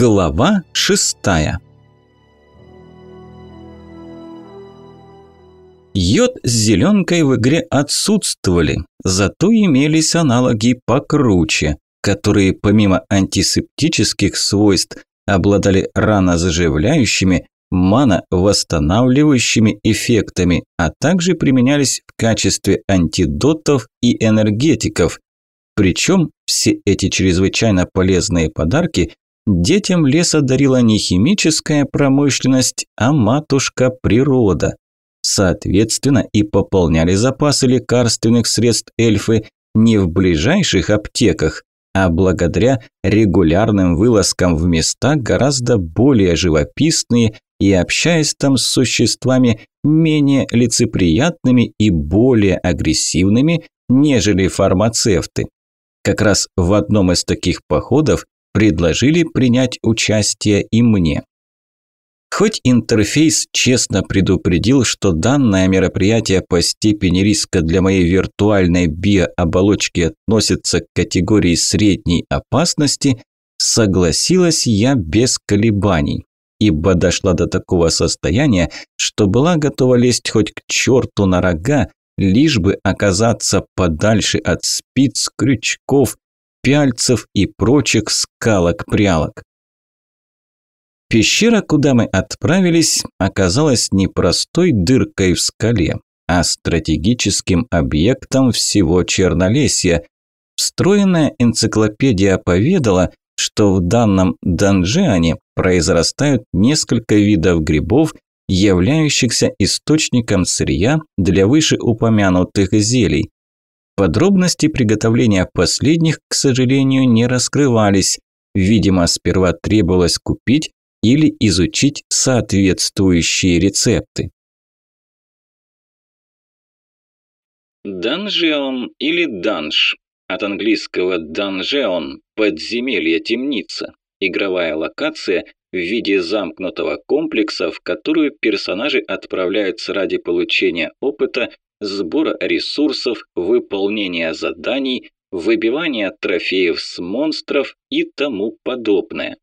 Глава шестая Йод с зеленкой в игре отсутствовали, зато имелись аналоги покруче, которые помимо антисептических свойств обладали ранозаживляющими, мано-восстанавливающими эффектами, а также применялись в качестве антидотов и энергетиков. Причем все эти чрезвычайно полезные подарки детям леса дарила не химическая промышленность, а матушка природа. Соответственно, и пополняли запасы лекарственных средств эльфы не в ближайших аптеках, а благодаря регулярным вылазкам в места гораздо более живописные и общаясь там с существами менее лицеприятными и более агрессивными, нежели фармацевты. Как раз в одном из таких походов предложили принять участие и мне. Хоть интерфейс честно предупредил, что данное мероприятие по степени риска для моей виртуальной биооболочки относится к категории средней опасности, согласилась я без колебаний, ибо дошла до такого состояния, что была готова лезть хоть к черту на рога, лишь бы оказаться подальше от спиц, крючков, пяльцев и прочих скалок-прялок. Пещера, куда мы отправились, оказалась не простой дыркой в скале, а стратегическим объектом всего Чернолесья. Встроенная энциклопедия поведала, что в данном данжиане произрастают несколько видов грибов, являющихся источником сырья для вышеупомянутых зелий. Подробности приготовления последних, к сожалению, не раскрывались. Видимо, сперва требовалось купить или изучить соответствующие рецепты. Данжеон или данж от английского данжеон – подземелье, темница. Игровая локация в виде замкнутого комплекса, в которую персонажи отправляются ради получения опыта, сбора ресурсов, выполнения заданий, выбивания трофеев с монстров и тому подобное.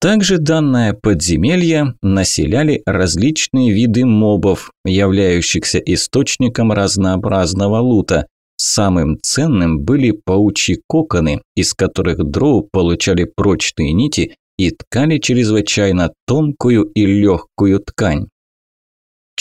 Также данное подземелье населяли различные виды мобов, являющихся источником разнообразного лута. Самым ценным были паучьи коконы, из которых дроу получали прочные нити и ткали чрезвычайно тонкую и легкую ткань.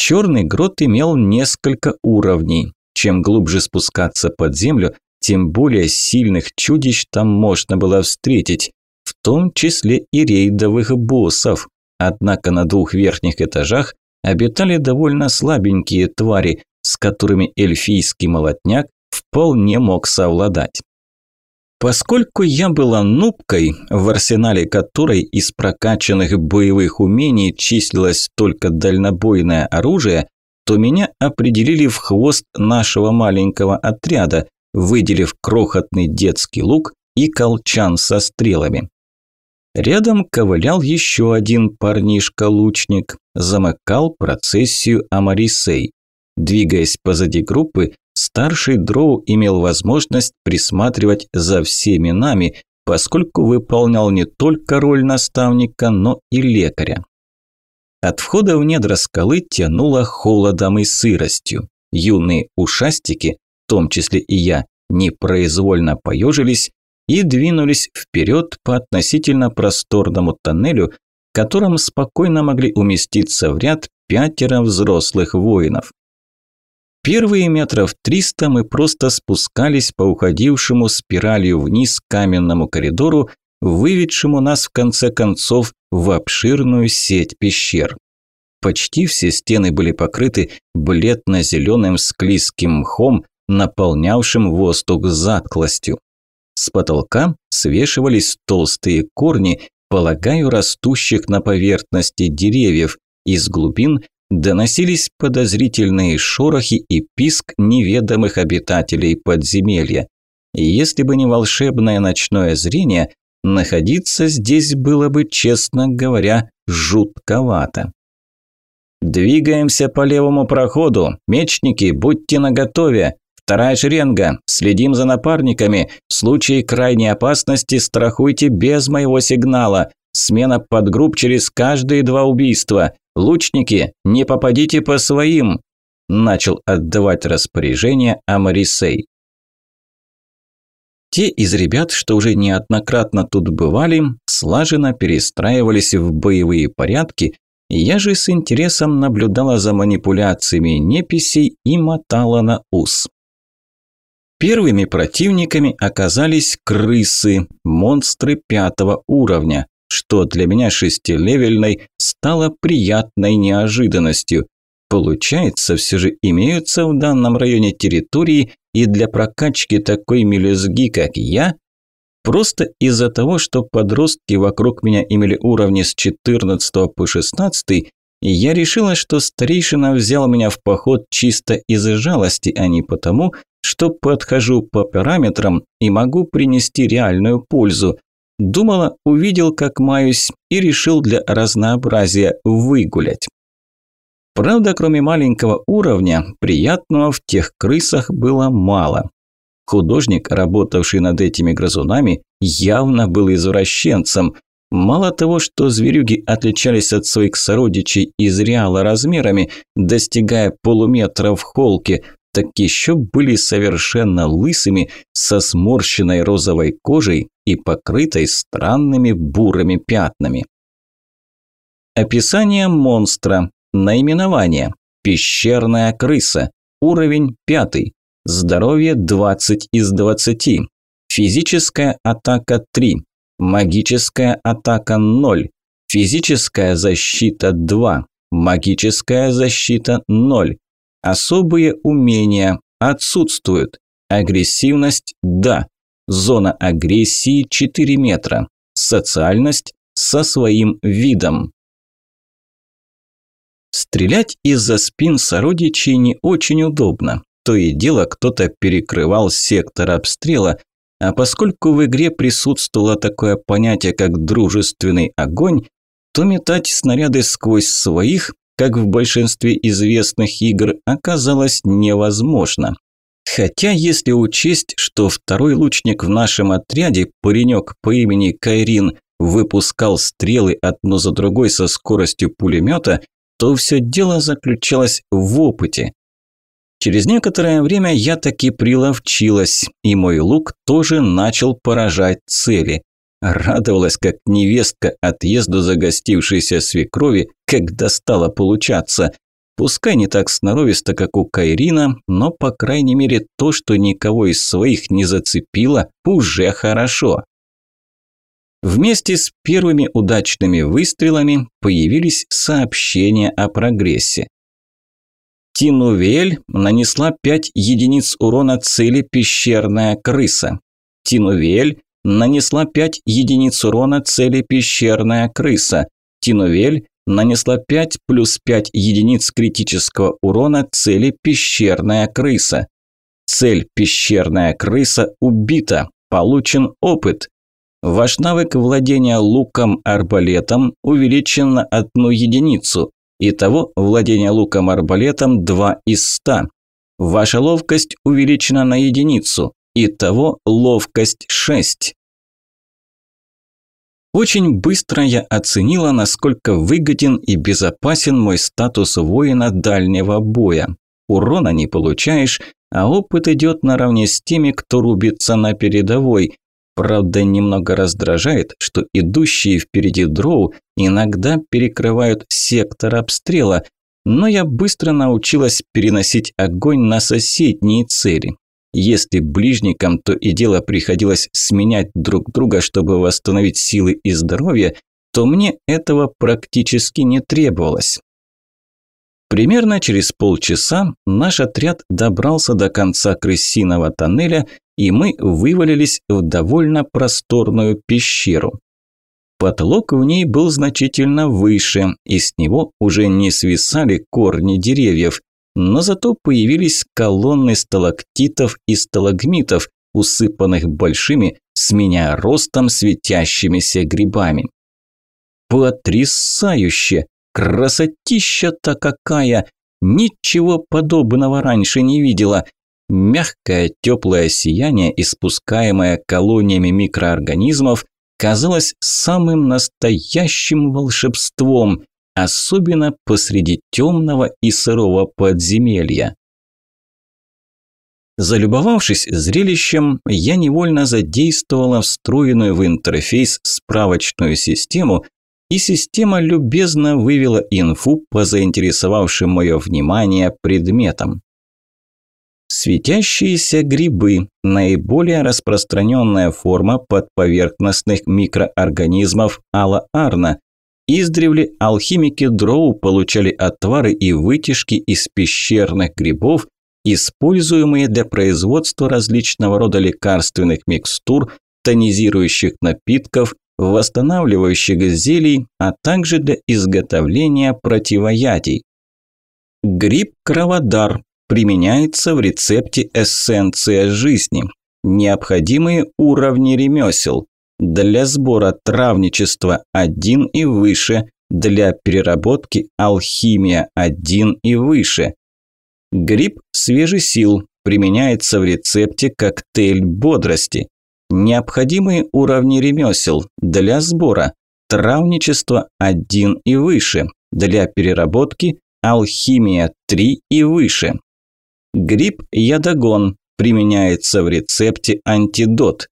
Черный грот имел несколько уровней. Чем глубже спускаться под землю, тем более сильных чудищ там можно было встретить в том числе и рейдовых боссов. Однако на двух верхних этажах обитали довольно слабенькие твари, с которыми эльфийский молотняк вполне мог совладать. Поскольку я была нубкой, в арсенале которой из прокачанных боевых умений числилось только дальнобойное оружие, то меня определили в хвост нашего маленького отряда, выделив крохотный детский лук и колчан со стрелами. Рядом ковылял еще один парнишка-лучник, замыкал процессию Амарисей. Двигаясь позади группы, старший дроу имел возможность присматривать за всеми нами, поскольку выполнял не только роль наставника, но и лекаря. От входа в недра скалы тянуло холодом и сыростью. Юные ушастики, в том числе и я, непроизвольно поежились, и двинулись вперед по относительно просторному тоннелю, в котором спокойно могли уместиться в ряд пятеро взрослых воинов. Первые метров триста мы просто спускались по уходившему спиралью вниз каменному коридору, выведшему нас в конце концов в обширную сеть пещер. Почти все стены были покрыты бледно-зеленым склизким мхом, наполнявшим воздух затклостью. С потолка свешивались толстые корни, полагаю, растущих на поверхности деревьев. Из глубин доносились подозрительные шорохи и писк неведомых обитателей подземелья. Если бы не волшебное ночное зрение, находиться здесь было бы, честно говоря, жутковато. «Двигаемся по левому проходу. Мечники, будьте наготове. Вторая шеренга. Следим за напарниками. В случае крайней опасности страхуйте без моего сигнала. Смена подгрупп через каждые два убийства. Лучники, не попадите по своим. Начал отдавать распоряжение Амарисей. Те из ребят, что уже неоднократно тут бывали, слаженно перестраивались в боевые порядки, я же с интересом наблюдала за манипуляциями неписей и мотала на ус. Первыми противниками оказались крысы, монстры пятого уровня, что для меня шестилевельной стало приятной неожиданностью. Получается, все же имеются в данном районе территории и для прокачки такой мелюзги, как я, Просто из-за того, что подростки вокруг меня имели уровни с 14 по 16, я решила, что старейшина взял меня в поход чисто из жалости, а не потому, что подхожу по параметрам и могу принести реальную пользу. Думала, увидел, как маюсь, и решил для разнообразия выгулять. Правда, кроме маленького уровня, приятного в тех крысах было мало. Художник, работавший над этими грызунами, явно был извращенцем. Мало того, что зверюги отличались от своих сородичей из реала размерами, достигая полуметра в холке, так еще были совершенно лысыми, со сморщенной розовой кожей и покрытой странными бурыми пятнами. Описание монстра. Наименование. Пещерная крыса. Уровень пятый. Здоровье 20 из 20. Физическая атака 3. Магическая атака 0. Физическая защита 2. Магическая защита 0. Особые умения отсутствуют. Агрессивность – да. Зона агрессии 4 метра. Социальность – со своим видом. Стрелять из-за спин сородичей не очень удобно то и дело кто-то перекрывал сектор обстрела, а поскольку в игре присутствовало такое понятие, как дружественный огонь, то метать снаряды сквозь своих, как в большинстве известных игр, оказалось невозможно. Хотя, если учесть, что второй лучник в нашем отряде, паренек по имени Кайрин, выпускал стрелы одну за другой со скоростью пулемета, то все дело заключалось в опыте. Через некоторое время я таки приловчилась, и мой лук тоже начал поражать цели. Радовалась, как невестка отъезду загостившейся свекрови, когда стало получаться. Пускай не так сноровисто, как у Кайрина, но, по крайней мере, то, что никого из своих не зацепило, уже хорошо. Вместе с первыми удачными выстрелами появились сообщения о прогрессе. Тинувель нанесла 5 единиц урона цели пещерная крыса. Тинувель нанесла 5 единиц урона цели пещерная крыса. Тинувель нанесла 5 плюс 5 единиц критического урона цели пещерная крыса. Цель пещерная крыса убита. Получен опыт. Ваш навык владения луком-арбалетом увеличен на одну единицу. Итого владение луком-арбалетом 2 из 100. Ваша ловкость увеличена на единицу. Итого ловкость 6. Очень быстро я оценила, насколько выгоден и безопасен мой статус воина дальнего боя. Урона не получаешь, а опыт идет наравне с теми, кто рубится на передовой, Правда, немного раздражает, что идущие впереди дроу иногда перекрывают сектор обстрела, но я быстро научилась переносить огонь на соседние цели. Если ближникам то и дело приходилось сменять друг друга, чтобы восстановить силы и здоровье, то мне этого практически не требовалось. Примерно через полчаса наш отряд добрался до конца крысиного тоннеля и мы вывалились в довольно просторную пещеру. Потолок в ней был значительно выше, и с него уже не свисали корни деревьев, но зато появились колонны сталактитов и сталагмитов, усыпанных большими, с меня ростом светящимися грибами. Потрясающе! Красотища-то какая! Ничего подобного раньше не видела. Мягкое теплое сияние, испускаемое колониями микроорганизмов, казалось самым настоящим волшебством, особенно посреди темного и сырого подземелья. Залюбовавшись зрелищем, я невольно задействовала встроенную в интерфейс справочную систему, и система любезно вывела инфу по заинтересовавшим мое внимание предметам. Светящиеся грибы – наиболее распространенная форма подповерхностных микроорганизмов алла-арна. Издревле алхимики Дроу получали отвары и вытяжки из пещерных грибов – используемые для производства различного рода лекарственных микстур, тонизирующих напитков, восстанавливающих зелий, а также для изготовления противоядий. Гриб кроводар применяется в рецепте эссенция жизни. Необходимые уровни ремесел. Для сбора травничества 1 и выше, для переработки алхимия 1 и выше, Гриб свежий сил применяется в рецепте коктейль бодрости. Необходимые уровни ремесел для сбора. Травничество 1 и выше. Для переработки алхимия 3 и выше. Гриб ядогон применяется в рецепте антидот.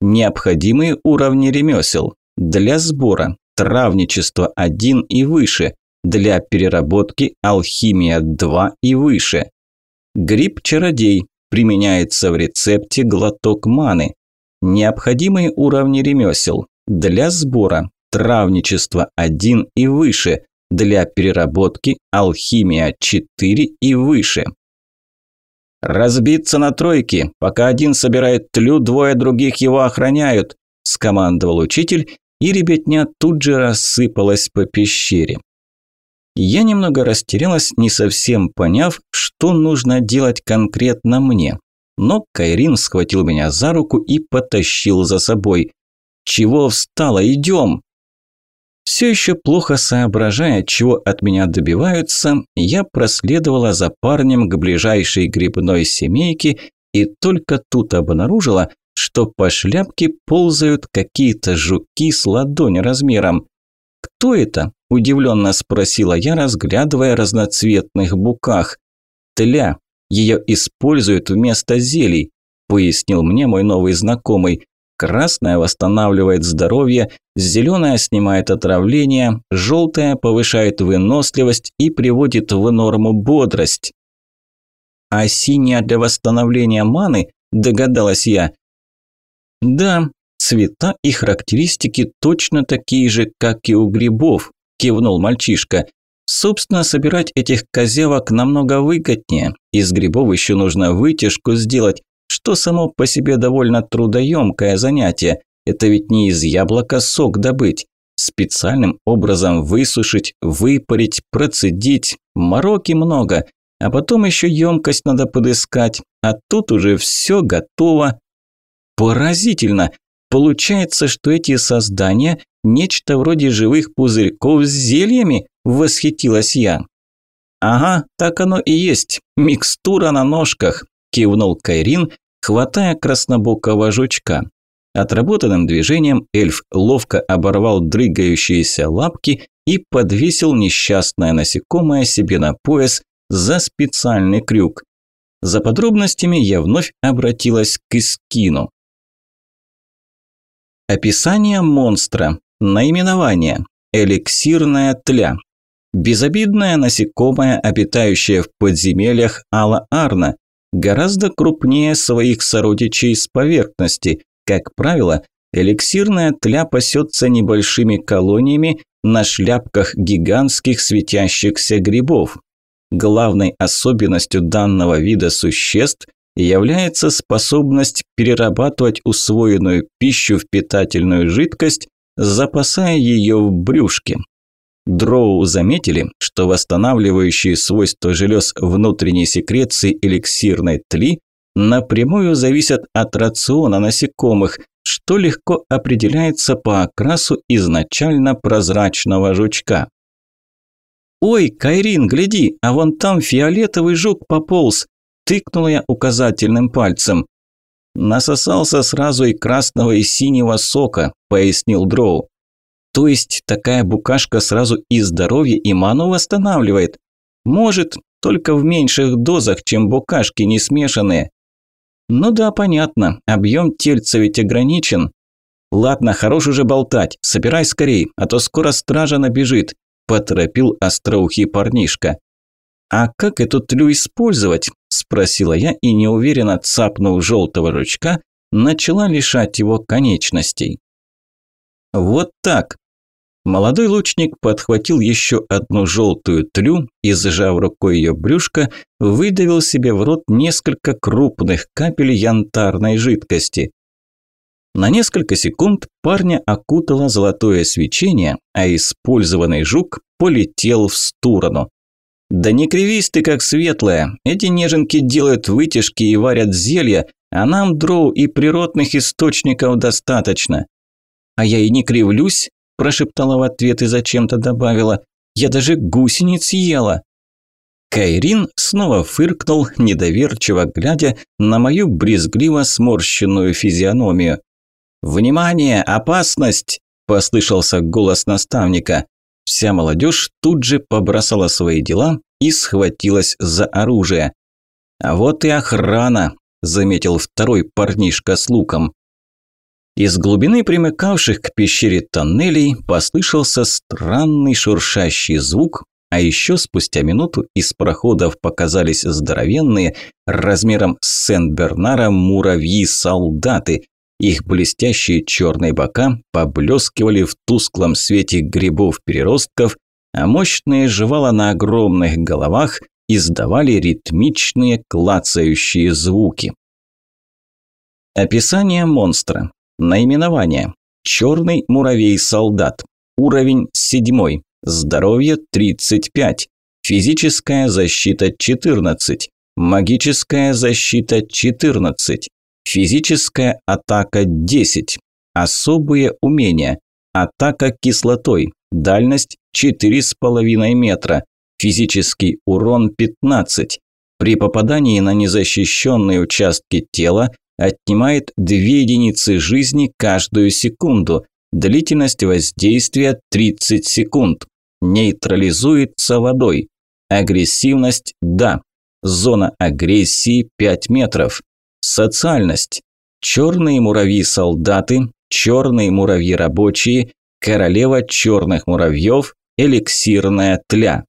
Необходимые уровни ремесел для сбора. Травничество 1 и выше для переработки алхимия 2 и выше. Гриб-чародей применяется в рецепте глоток маны. Необходимые уровни ремесел для сбора травничество 1 и выше, для переработки алхимия 4 и выше. «Разбиться на тройки, пока один собирает тлю, двое других его охраняют», – скомандовал учитель, и ребятня тут же рассыпалась по пещере. Я немного растерялась, не совсем поняв, что нужно делать конкретно мне. Но Кайрин схватил меня за руку и потащил за собой. «Чего встала? Идем!» Все еще плохо соображая, чего от меня добиваются, я проследовала за парнем к ближайшей грибной семейке и только тут обнаружила, что по шляпке ползают какие-то жуки с ладонь размером. «Кто это?» – удивленно спросила я, разглядывая разноцветных буках. «Тля. Ее используют вместо зелий», – пояснил мне мой новый знакомый. «Красная восстанавливает здоровье, зеленая снимает отравление, желтая повышает выносливость и приводит в норму бодрость». «А синяя для восстановления маны?» – догадалась я. «Да, Цвета и характеристики точно такие же, как и у грибов, кивнул мальчишка. Собственно, собирать этих козявок намного выгоднее. Из грибов еще нужно вытяжку сделать, что само по себе довольно трудоемкое занятие. Это ведь не из яблока сок добыть. Специальным образом высушить, выпарить, процедить. Мороки много. А потом еще емкость надо подыскать. А тут уже все готово. Поразительно! Получается, что эти создания – нечто вроде живых пузырьков с зельями? Восхитилась я. Ага, так оно и есть. Микстура на ножках, кивнул Кайрин, хватая краснобокого жучка. Отработанным движением эльф ловко оборвал дрыгающиеся лапки и подвесил несчастное насекомое себе на пояс за специальный крюк. За подробностями я вновь обратилась к Искину. Описание монстра. Наименование. Эликсирная тля. Безобидное насекомое, обитающее в подземельях Алла-Арна, гораздо крупнее своих сородичей с поверхности. Как правило, эликсирная тля пасется небольшими колониями на шляпках гигантских светящихся грибов. Главной особенностью данного вида существ является способность перерабатывать усвоенную пищу в питательную жидкость, запасая ее в брюшке. Дроу заметили, что восстанавливающие свойства желез внутренней секреции эликсирной тли напрямую зависят от рациона насекомых, что легко определяется по окрасу изначально прозрачного жучка. «Ой, Кайрин, гляди, а вон там фиолетовый жук пополз!» Тыкнула я указательным пальцем. Насосался сразу и красного, и синего сока, пояснил Дроу. То есть такая букашка сразу и здоровье, и ману восстанавливает? Может, только в меньших дозах, чем букашки не смешанные. Ну да, понятно, объем тельца ведь ограничен. Ладно, хорош уже болтать, собирай скорей, а то скоро стража набежит, поторопил остроухий парнишка. А как эту тлю использовать? спросила я и неуверенно цапнув желтого ручка, начала лишать его конечностей. Вот так. Молодой лучник подхватил еще одну желтую тлю и, зажав рукой ее брюшко, выдавил себе в рот несколько крупных капель янтарной жидкости. На несколько секунд парня окутало золотое свечение, а использованный жук полетел в сторону. «Да не кривись ты, как светлая. Эти неженки делают вытяжки и варят зелья, а нам дроу и природных источников достаточно». «А я и не кривлюсь», – прошептала в ответ и зачем-то добавила. «Я даже гусениц ела». Кайрин снова фыркнул, недоверчиво глядя на мою брезгливо сморщенную физиономию. «Внимание! Опасность!» – послышался голос наставника. Вся молодежь тут же побросала свои дела и схватилась за оружие. «А вот и охрана», – заметил второй парнишка с луком. Из глубины примыкавших к пещере тоннелей послышался странный шуршащий звук, а еще спустя минуту из проходов показались здоровенные, размером с Сен-Бернара муравьи-солдаты, их блестящие черные бока поблескивали в тусклом свете грибов-переростков, а мощные жевала на огромных головах издавали ритмичные клацающие звуки. Описание монстра. Наименование. Черный муравей-солдат. Уровень 7. Здоровье 35. Физическая защита 14. Магическая защита 14. Физическая атака 10. Особые умения. Атака кислотой. Дальность 4,5 метра. Физический урон 15. При попадании на незащищенные участки тела отнимает 2 единицы жизни каждую секунду. Длительность воздействия 30 секунд. Нейтрализуется водой. Агрессивность – да. Зона агрессии 5 метров. Социальность. Черные муравьи-солдаты, черные муравьи-рабочие, королева черных муравьев, эликсирная тля.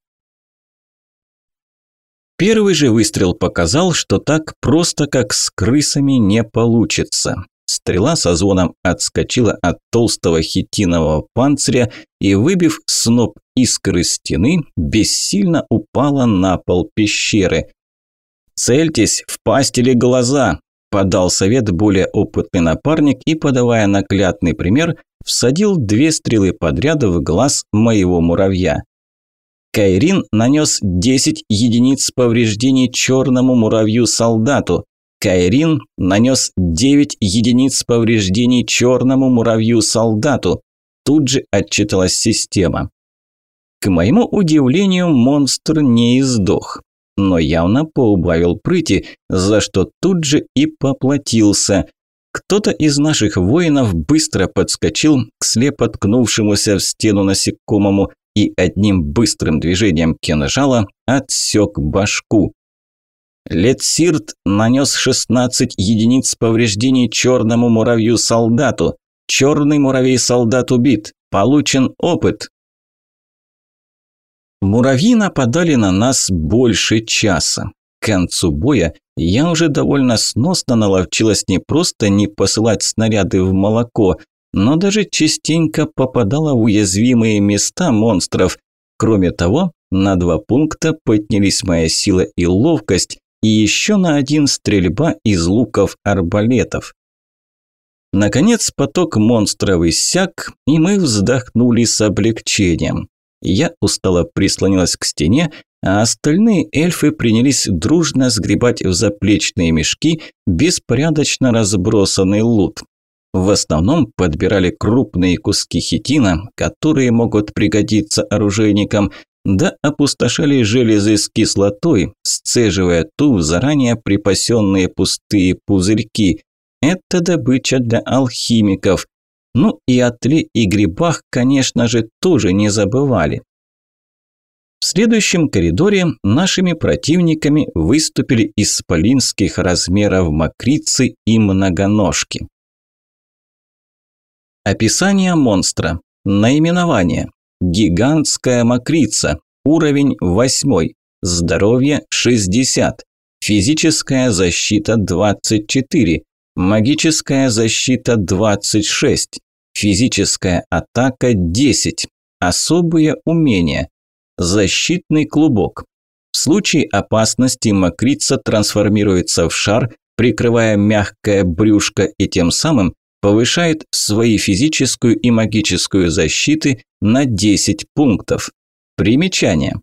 Первый же выстрел показал, что так просто, как с крысами, не получится. Стрела со звоном отскочила от толстого хитинового панциря и, выбив сноп искры стены, бессильно упала на пол пещеры. «Цельтесь, в пасть или глаза!» – подал совет более опытный напарник и, подавая наглядный пример, всадил две стрелы подряд в глаз моего муравья. Кайрин нанес 10 единиц повреждений черному муравью-солдату. Кайрин нанес 9 единиц повреждений черному муравью-солдату. Тут же отчиталась система. К моему удивлению, монстр не издох но явно поубавил прыти, за что тут же и поплатился. Кто-то из наших воинов быстро подскочил к слепо ткнувшемуся в стену насекомому и одним быстрым движением кинжала отсек башку. Летсирт нанес 16 единиц повреждений черному муравью-солдату. Черный муравей-солдат убит. Получен опыт. Муравьи нападали на нас больше часа. К концу боя я уже довольно сносно наловчилась не просто не посылать снаряды в молоко, но даже частенько попадала в уязвимые места монстров. Кроме того, на два пункта поднялись моя сила и ловкость, и еще на один стрельба из луков-арбалетов. Наконец поток монстров иссяк, и мы вздохнули с облегчением. Я устало прислонилась к стене, а остальные эльфы принялись дружно сгребать в заплечные мешки беспорядочно разбросанный лут. В основном подбирали крупные куски хитина, которые могут пригодиться оружейникам, да опустошали железы с кислотой, сцеживая ту в заранее припасенные пустые пузырьки. Это добыча для алхимиков. Ну и о тле и грибах, конечно же, тоже не забывали. В следующем коридоре нашими противниками выступили исполинских размеров мокрицы и многоножки. Описание монстра. Наименование. Гигантская мокрица. Уровень 8. Здоровье 60. Физическая защита 24. Магическая защита 26. Физическая атака 10. Особые умения. Защитный клубок. В случае опасности мокрица трансформируется в шар, прикрывая мягкое брюшко и тем самым повышает свои физическую и магическую защиты на 10 пунктов. Примечание.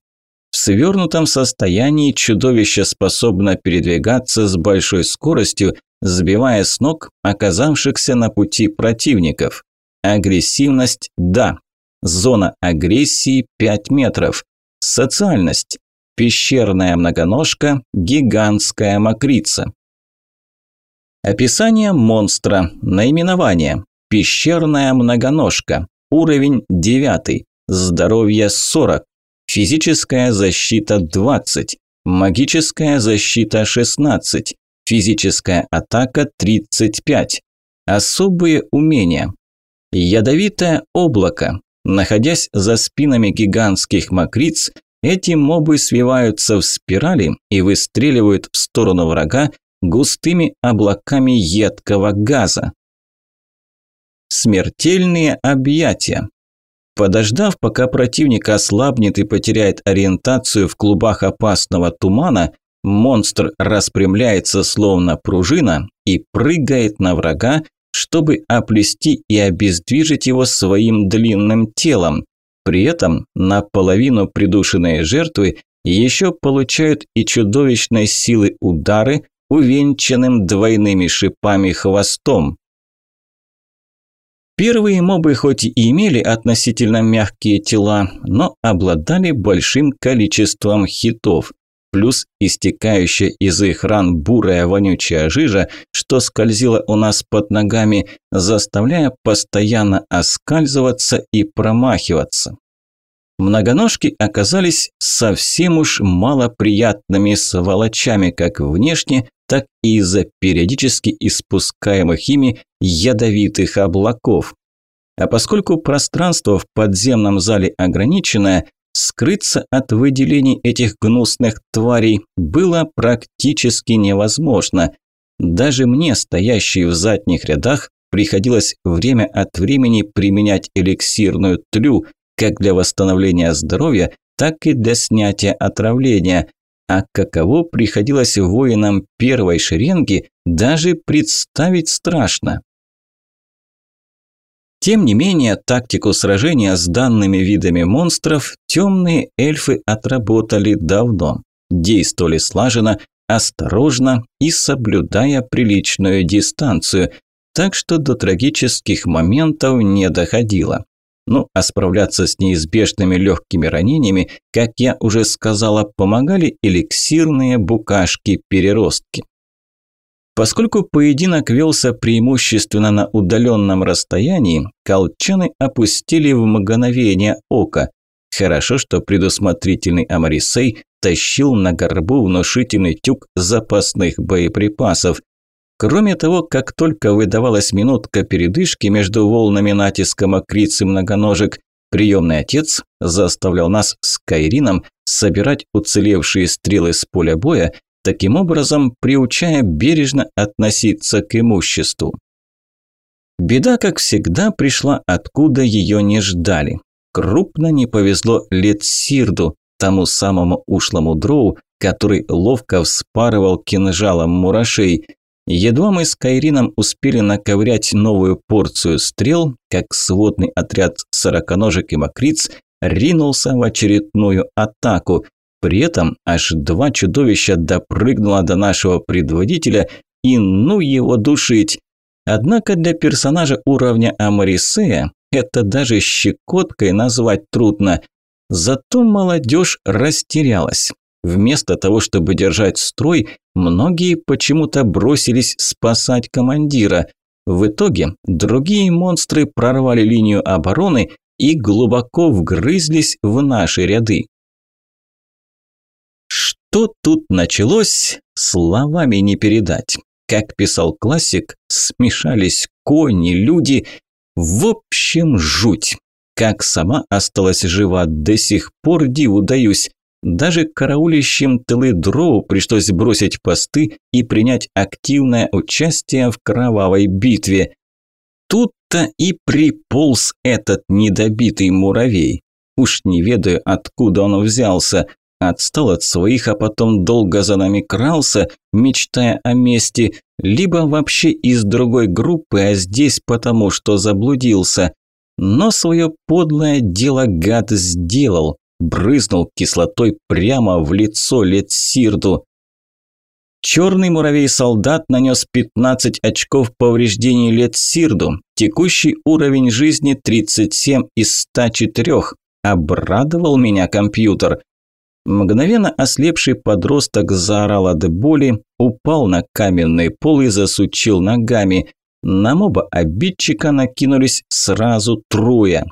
В свернутом состоянии чудовище способно передвигаться с большой скоростью, сбивая с ног оказавшихся на пути противников. Агрессивность – да. Зона агрессии – 5 метров. Социальность – пещерная многоножка, гигантская мокрица. Описание монстра. Наименование. Пещерная многоножка. Уровень 9. Здоровье 40. Физическая защита 20. Магическая защита 16. Физическая атака 35. Особые умения. Ядовитое облако. Находясь за спинами гигантских мокриц, эти мобы свиваются в спирали и выстреливают в сторону врага густыми облаками едкого газа. Смертельные объятия. Подождав, пока противник ослабнет и потеряет ориентацию в клубах опасного тумана, монстр распрямляется словно пружина и прыгает на врага, чтобы оплести и обездвижить его своим длинным телом. При этом наполовину придушенные жертвы еще получают и чудовищной силы удары, увенчанным двойными шипами хвостом. Первые мобы хоть и имели относительно мягкие тела, но обладали большим количеством хитов. Плюс истекающая из их ран бурая вонючая жижа, что скользила у нас под ногами, заставляя постоянно оскальзываться и промахиваться. Многоножки оказались совсем уж малоприятными сволочами как внешне, так и из-за периодически испускаемых ими ядовитых облаков. А поскольку пространство в подземном зале ограниченное, скрыться от выделений этих гнусных тварей было практически невозможно. Даже мне, стоящей в задних рядах, приходилось время от времени применять эликсирную тлю, как для восстановления здоровья, так и для снятия отравления, а каково приходилось воинам первой шеренги, даже представить страшно. Тем не менее, тактику сражения с данными видами монстров темные эльфы отработали давно. Действовали слаженно, осторожно и соблюдая приличную дистанцию, так что до трагических моментов не доходило. Ну, а справляться с неизбежными легкими ранениями, как я уже сказала, помогали эликсирные букашки-переростки. Поскольку поединок велся преимущественно на удаленном расстоянии, колчаны опустили в мгновение ока. Хорошо, что предусмотрительный Амарисей тащил на горбу внушительный тюк запасных боеприпасов, Кроме того, как только выдавалась минутка передышки между волнами натиска мокриц и многоножек, приемный отец заставлял нас с Кайрином собирать уцелевшие стрелы с поля боя, таким образом приучая бережно относиться к имуществу. Беда, как всегда, пришла откуда ее не ждали. Крупно не повезло Летсирду, тому самому ушлому дроу, который ловко вспарывал кинжалом мурашей – Едва мы с Кайрином успели наковырять новую порцию стрел, как сводный отряд сороконожек и мокриц ринулся в очередную атаку. При этом аж два чудовища допрыгнуло до нашего предводителя и ну его душить. Однако для персонажа уровня Амарисея это даже щекоткой назвать трудно. Зато молодежь растерялась. Вместо того, чтобы держать строй, многие почему-то бросились спасать командира. В итоге другие монстры прорвали линию обороны и глубоко вгрызлись в наши ряды. Что тут началось, словами не передать. Как писал классик, смешались кони, люди. В общем, жуть. Как сама осталась жива, до сих пор диву даюсь. Даже караулищем тылы дроу пришлось бросить посты и принять активное участие в кровавой битве. Тут-то и приполз этот недобитый муравей. Уж не ведаю, откуда он взялся отстал от своих, а потом долго за нами крался, мечтая о мести, либо вообще из другой группы, а здесь потому, что заблудился. Но свое подлое дело гад сделал, брызнул кислотой прямо в лицо Летсирду. Черный муравей-солдат нанес 15 очков повреждений Летсирду, текущий уровень жизни 37 из 104. Обрадовал меня компьютер. Мгновенно ослепший подросток заорал от боли, упал на каменный пол и засучил ногами. На моба обидчика накинулись сразу трое.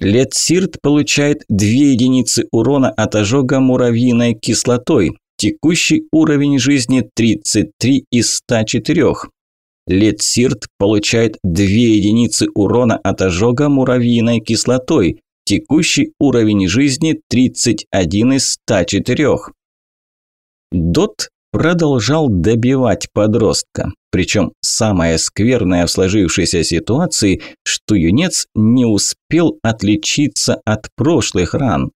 Летсирт получает 2 единицы урона от ожога муравьиной кислотой. Текущий уровень жизни 33 из 104. Летсирт получает 2 единицы урона от ожога муравьиной кислотой. Текущий уровень жизни 31 из 104. Дот продолжал добивать подростка. Причем самое скверное в сложившейся ситуации, что юнец не успел отличиться от прошлых ран.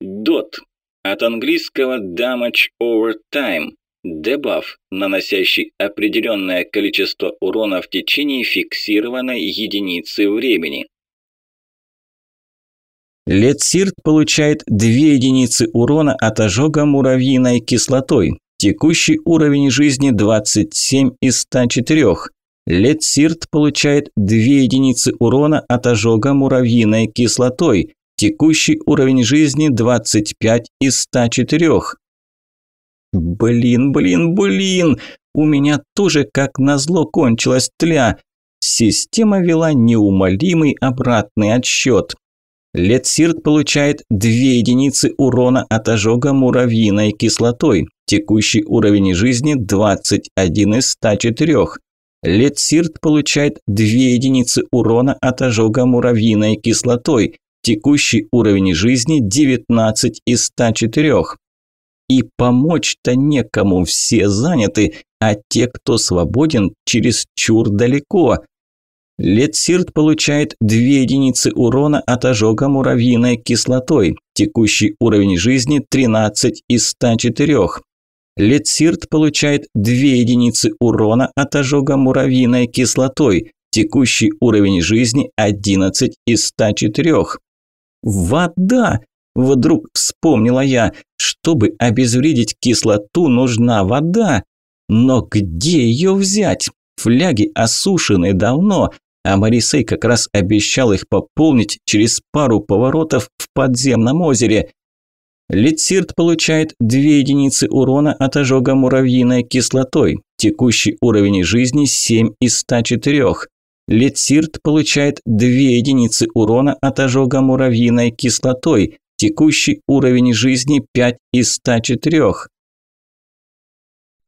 Дот. От английского damage over time. Дебаф, наносящий определенное количество урона в течение фиксированной единицы времени. Летсирт получает 2 единицы урона от ожога муравьиной кислотой. Текущий уровень жизни 27 из 104. Летсирт получает 2 единицы урона от ожога муравьиной кислотой. Текущий уровень жизни 25 из 104. Блин, блин, блин, у меня тоже как назло кончилась тля. Система вела неумолимый обратный отсчет. Летсирт получает 2 единицы урона от ожога муравьиной кислотой. Текущий уровень жизни 21 из 104. Летсирт получает 2 единицы урона от ожога муравьиной кислотой. Текущий уровень жизни 19 из 104. И помочь-то некому, все заняты, а те, кто свободен, через чур далеко. Летсирт получает 2 единицы урона от ожога муравьиной кислотой. Текущий уровень жизни 13 из 104. Летсирт получает 2 единицы урона от ожога муравьиной кислотой. Текущий уровень жизни 11 из 104. Вода! Вдруг вспомнила я, чтобы обезвредить кислоту, нужна вода. Но где ее взять? Фляги осушены давно, а Марисей как раз обещал их пополнить через пару поворотов в подземном озере. Литсирт получает 2 единицы урона от ожога муравьиной кислотой. Текущий уровень жизни 7 из 104. Литсирт получает 2 единицы урона от ожога муравьиной кислотой. Текущий уровень жизни 5 из 104.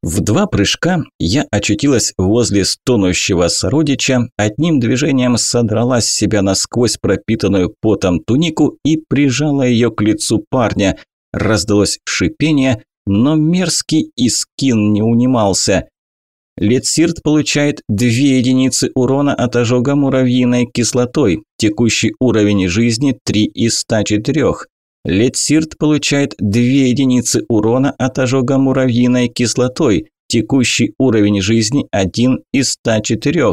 В два прыжка я очутилась возле стонущего сородича, одним движением содрала с себя насквозь пропитанную потом тунику и прижала ее к лицу парня. Раздалось шипение, но мерзкий искин не унимался. Летсирт получает 2 единицы урона от ожога муравьиной кислотой, текущий уровень жизни 3 из 104. Летсирт получает 2 единицы урона от ожога муравьиной кислотой. Текущий уровень жизни 1 из 104.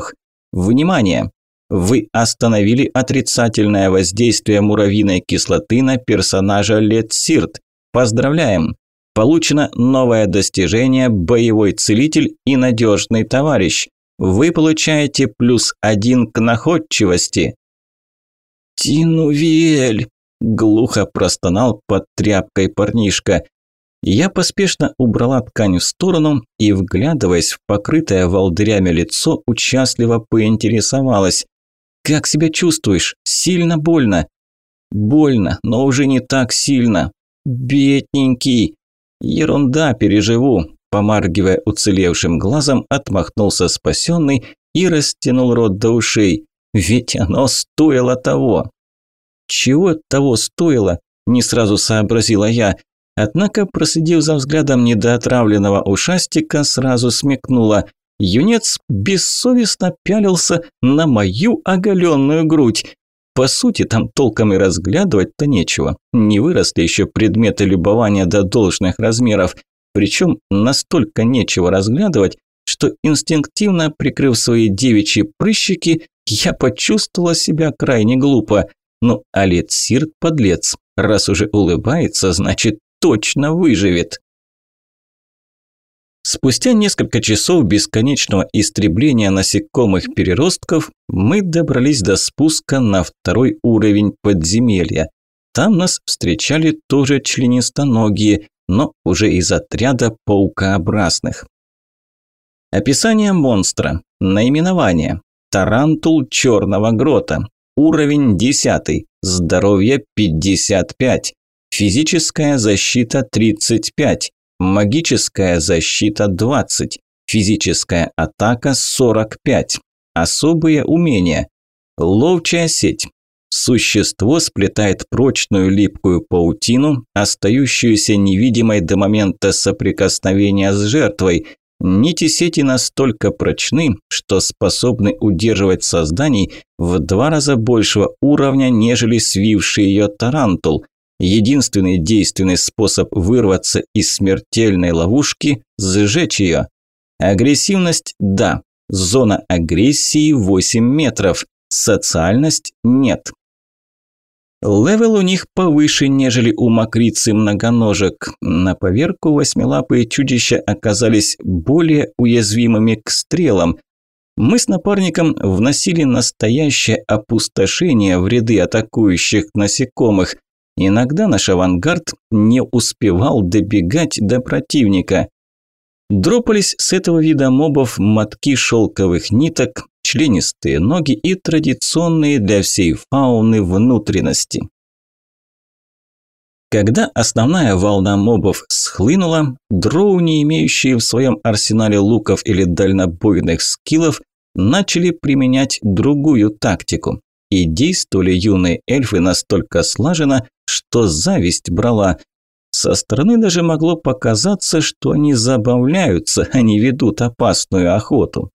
Внимание! Вы остановили отрицательное воздействие муравьиной кислоты на персонажа Летсирт. Поздравляем! Получено новое достижение «Боевой целитель и надежный товарищ». Вы получаете плюс один к находчивости. «Тинувель!» – глухо простонал под тряпкой парнишка. Я поспешно убрала ткань в сторону и, вглядываясь в покрытое волдырями лицо, участливо поинтересовалась. «Как себя чувствуешь? Сильно больно?» «Больно, но уже не так сильно. Бедненький!» «Ерунда, переживу!» Помаргивая уцелевшим глазом, отмахнулся спасенный и растянул рот до ушей. «Ведь оно стоило того!» «Чего того стоило?» – не сразу сообразила я. Однако, проследив за взглядом недоотравленного ушастика, сразу смекнула. Юнец бессовестно пялился на мою оголенную грудь. По сути, там толком и разглядывать-то нечего. Не выросли еще предметы любования до должных размеров. Причем настолько нечего разглядывать, что инстинктивно прикрыв свои девичьи прыщики, я почувствовала себя крайне глупо. Ну, а Сирт подлец. Раз уже улыбается, значит точно выживет. Спустя несколько часов бесконечного истребления насекомых-переростков мы добрались до спуска на второй уровень подземелья. Там нас встречали тоже членистоногие, но уже из отряда паукообразных. Описание монстра. Наименование. Тарантул черного грота. Уровень 10. Здоровье 55. Физическая защита 35, магическая защита 20, физическая атака 45. Особые умения. Ловчая сеть. Существо сплетает прочную липкую паутину, остающуюся невидимой до момента соприкосновения с жертвой. Нити сети настолько прочны, что способны удерживать созданий в два раза большего уровня, нежели свивший ее тарантул. Единственный действенный способ вырваться из смертельной ловушки – сжечь ее. Агрессивность – да. Зона агрессии 8 метров. Социальность – нет. Левел у них повыше, нежели у мокрицы многоножек. На поверку восьмилапые чудища оказались более уязвимыми к стрелам. Мы с напарником вносили настоящее опустошение в ряды атакующих насекомых. Иногда наш авангард не успевал добегать до противника. Дропались с этого вида мобов мотки шелковых ниток, членистые ноги и традиционные для всей фауны внутренности. Когда основная волна мобов схлынула, дроу, не имеющие в своем арсенале луков или дальнобойных скиллов, начали применять другую тактику. И действовали юные эльфы настолько слаженно, что зависть брала. Со стороны даже могло показаться, что они забавляются, а не ведут опасную охоту.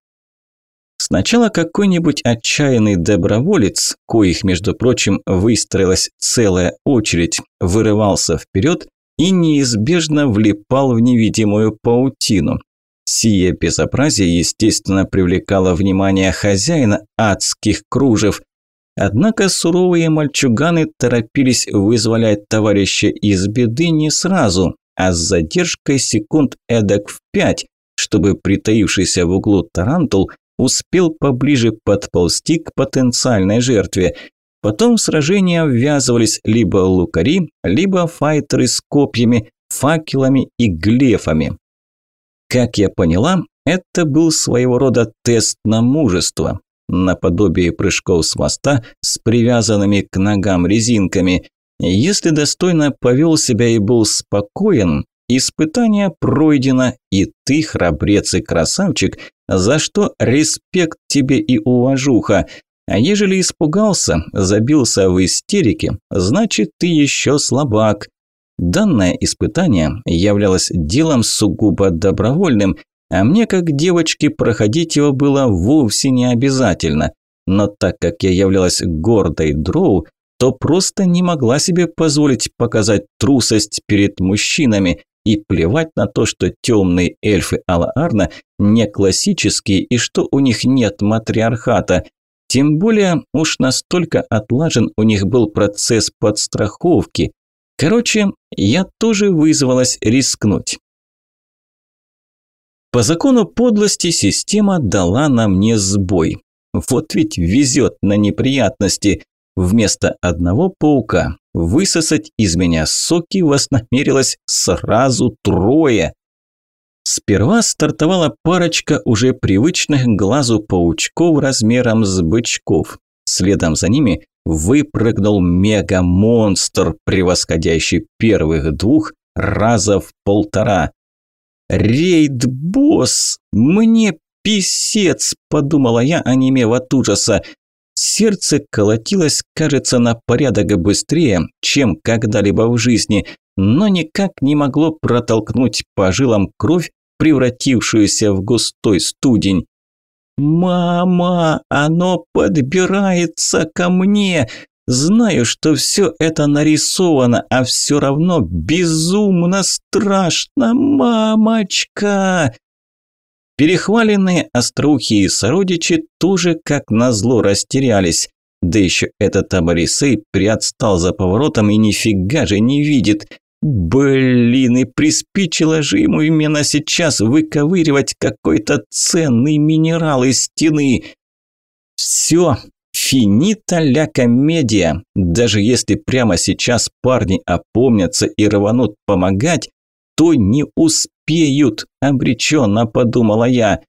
Сначала какой-нибудь отчаянный доброволец, коих, между прочим, выстроилась целая очередь, вырывался вперед и неизбежно влипал в невидимую паутину. Сие безобразие, естественно, привлекало внимание хозяина адских кружев, Однако суровые мальчуганы торопились вызволять товарища из беды не сразу, а с задержкой секунд эдак в пять, чтобы притаившийся в углу тарантул успел поближе подползти к потенциальной жертве. Потом в сражение ввязывались либо лукари, либо файтеры с копьями, факелами и глефами. Как я поняла, это был своего рода тест на мужество наподобие прыжков с моста с привязанными к ногам резинками. Если достойно повел себя и был спокоен, испытание пройдено, и ты храбрец и красавчик, за что респект тебе и уважуха. А ежели испугался, забился в истерике, значит ты еще слабак. Данное испытание являлось делом сугубо добровольным, а мне, как девочке, проходить его было вовсе не обязательно. Но так как я являлась гордой дроу, то просто не могла себе позволить показать трусость перед мужчинами и плевать на то, что темные эльфы Алаарна не классические и что у них нет матриархата. Тем более уж настолько отлажен у них был процесс подстраховки. Короче, я тоже вызвалась рискнуть. По закону подлости система дала нам не сбой. Вот ведь везет на неприятности. Вместо одного паука высосать из меня соки вознамерилось сразу трое. Сперва стартовала парочка уже привычных глазу паучков размером с бычков. Следом за ними выпрыгнул мега-монстр, превосходящий первых двух раза в полтора. «Рейд-босс! Мне писец!» – подумала я, онемев от ужаса. Сердце колотилось, кажется, на порядок быстрее, чем когда-либо в жизни, но никак не могло протолкнуть по жилам кровь, превратившуюся в густой студень. «Мама, оно подбирается ко мне!» Знаю, что все это нарисовано, а все равно безумно страшно, мамочка!» Перехваленные остроухие сородичи тоже как назло растерялись. Да еще этот Абарисей приотстал за поворотом и нифига же не видит. Блин, и приспичило же ему именно сейчас выковыривать какой-то ценный минерал из стены. Все, финита ля комедия. Даже если прямо сейчас парни опомнятся и рванут помогать, то не успеют, обреченно подумала я.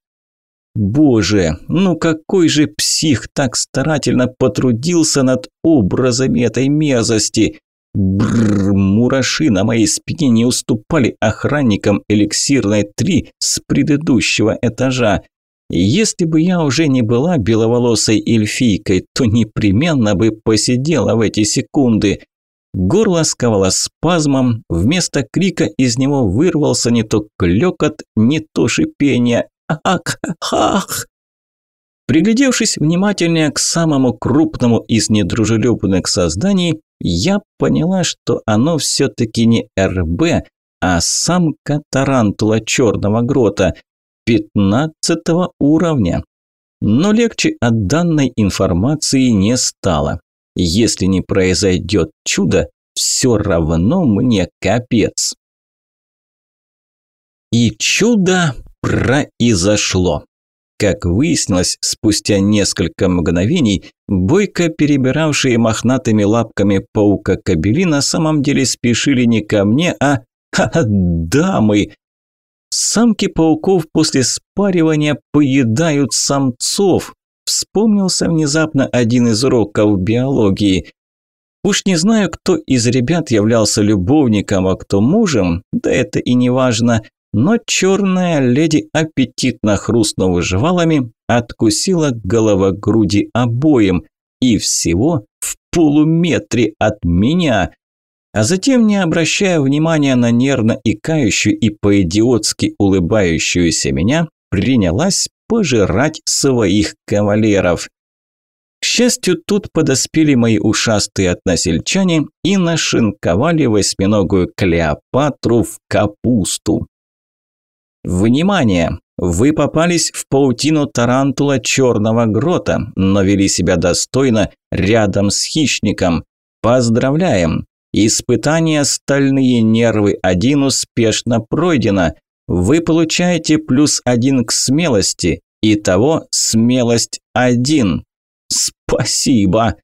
Боже, ну какой же псих так старательно потрудился над образами этой мерзости. Бррр, мураши на моей спине не уступали охранникам эликсирной 3 с предыдущего этажа. Если бы я уже не была беловолосой эльфийкой, то непременно бы посидела в эти секунды. Горло сковало спазмом, вместо крика из него вырвался не то клёкот, не то шипение. «Ах! Ах!» Приглядевшись внимательнее к самому крупному из недружелюбных созданий, я поняла, что оно все-таки не РБ, а самка тарантула черного грота, пятнадцатого уровня. Но легче от данной информации не стало. Если не произойдет чудо, все равно мне капец. И чудо произошло. Как выяснилось, спустя несколько мгновений, бойко перебиравшие мохнатыми лапками паука-кобели на самом деле спешили не ко мне, а... Ха-ха, дамы! Самки пауков после спаривания поедают самцов. Вспомнился внезапно один из уроков биологии. Уж не знаю, кто из ребят являлся любовником, а кто мужем, да это и не важно, но черная леди, аппетитно хрустнув жвалами, откусила головогруди обоим и всего в полуметре от меня. А затем, не обращая внимания на нервно икающую и по-идиотски улыбающуюся меня, принялась пожирать своих кавалеров. К счастью, тут подоспели мои ушастые односельчане и нашинковали восьминогую Клеопатру в капусту. Внимание! Вы попались в паутину тарантула черного грота, но вели себя достойно рядом с хищником. Поздравляем! Испытание «Стальные нервы» один успешно пройдено. Вы получаете плюс один к смелости. Итого смелость один. Спасибо!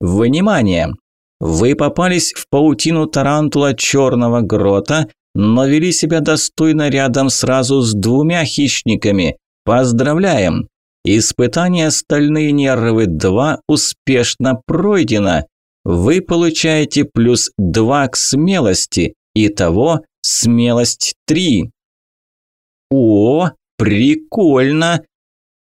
Внимание! Вы попались в паутину тарантула черного грота, но вели себя достойно рядом сразу с двумя хищниками. Поздравляем! Испытание «Стальные нервы 2» успешно пройдено. Вы получаете плюс 2 к смелости. Итого смелость 3. О, прикольно!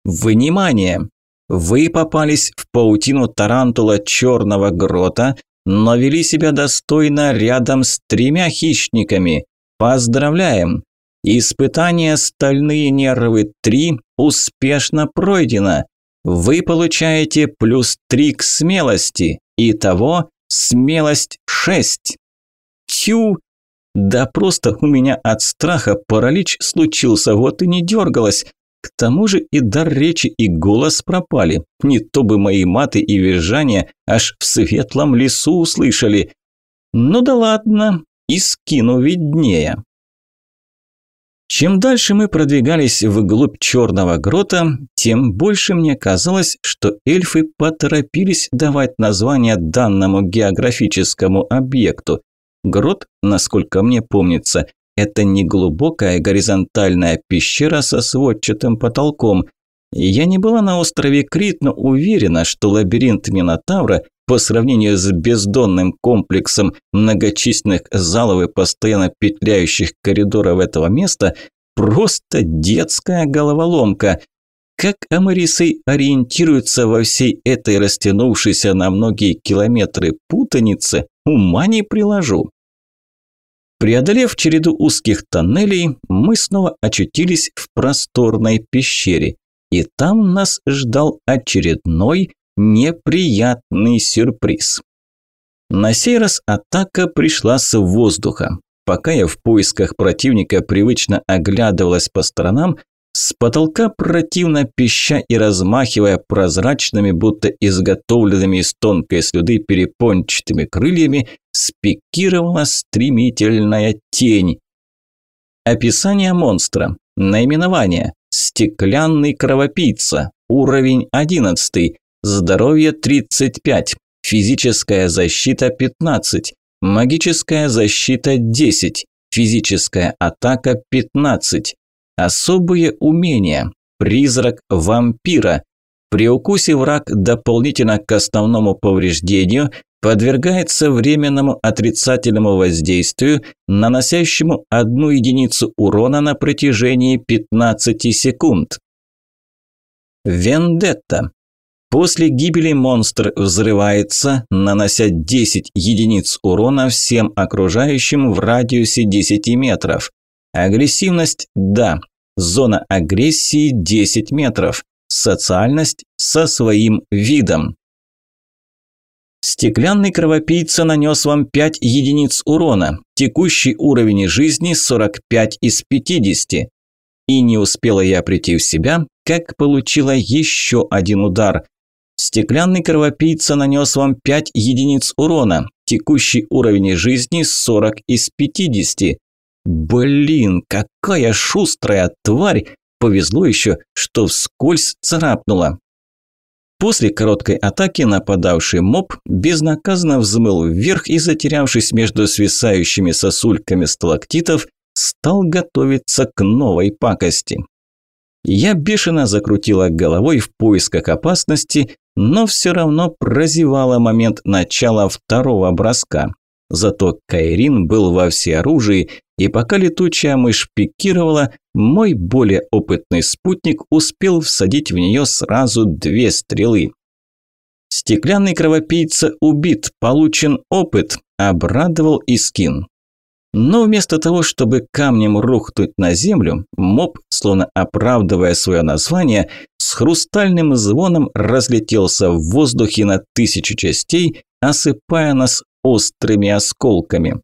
Внимание! Вы попались в паутину тарантула черного грота, но вели себя достойно рядом с тремя хищниками. Поздравляем! Испытание «Стальные нервы 3» успешно пройдено. Вы получаете плюс 3 к смелости. Итого смелость 6. Тю! Да просто у меня от страха паралич случился, вот и не дергалась. К тому же и дар речи, и голос пропали. Не то бы мои маты и визжания аж в светлом лесу услышали. Ну да ладно, и скину виднее. Чем дальше мы продвигались вглубь черного грота, тем больше мне казалось, что эльфы поторопились давать название данному географическому объекту. Грот, насколько мне помнится, это не глубокая горизонтальная пещера со сводчатым потолком. Я не была на острове Крит, но уверена, что лабиринт Минотавра по сравнению с бездонным комплексом многочисленных залов и постоянно петляющих коридоров этого места просто детская головоломка. Как Амарисей ориентируется во всей этой растянувшейся на многие километры путанице, ума не приложу. Преодолев череду узких тоннелей, мы снова очутились в просторной пещере. И там нас ждал очередной неприятный сюрприз. На сей раз атака пришла с воздуха. Пока я в поисках противника привычно оглядывалась по сторонам, с потолка противно пища и размахивая прозрачными, будто изготовленными из тонкой слюды перепончатыми крыльями, спикировала стремительная тень. Описание монстра. Наименование. Стеклянный кровопийца. Уровень 11. Здоровье 35. Физическая защита 15. Магическая защита 10. Физическая атака 15. Особые умения. Призрак вампира. При укусе враг дополнительно к основному повреждению подвергается временному отрицательному воздействию, наносящему одну единицу урона на протяжении 15 секунд. Вендетта. После гибели монстр взрывается, нанося 10 единиц урона всем окружающим в радиусе 10 метров. Агрессивность – да. Зона агрессии – 10 метров. Социальность – со своим видом. Стеклянный кровопийца нанес вам 5 единиц урона. Текущий уровень жизни 45 из 50. И не успела я прийти в себя, как получила еще один удар. Стеклянный кровопийца нанес вам 5 единиц урона. Текущий уровень жизни 40 из 50. Блин, какая шустрая тварь! Повезло еще, что вскользь царапнула. После короткой атаки нападавший моб безнаказанно взмыл вверх и, затерявшись между свисающими сосульками сталактитов, стал готовиться к новой пакости. Я бешено закрутила головой в поисках опасности, но все равно прозевала момент начала второго броска. Зато Кайрин был во всеоружии, и пока летучая мышь пикировала, мой более опытный спутник успел всадить в нее сразу две стрелы. Стеклянный кровопийца убит, получен опыт, обрадовал Искин. Но вместо того, чтобы камнем рухнуть на землю, моб, словно оправдывая свое название, с хрустальным звоном разлетелся в воздухе на тысячу частей, осыпая нас острыми осколками.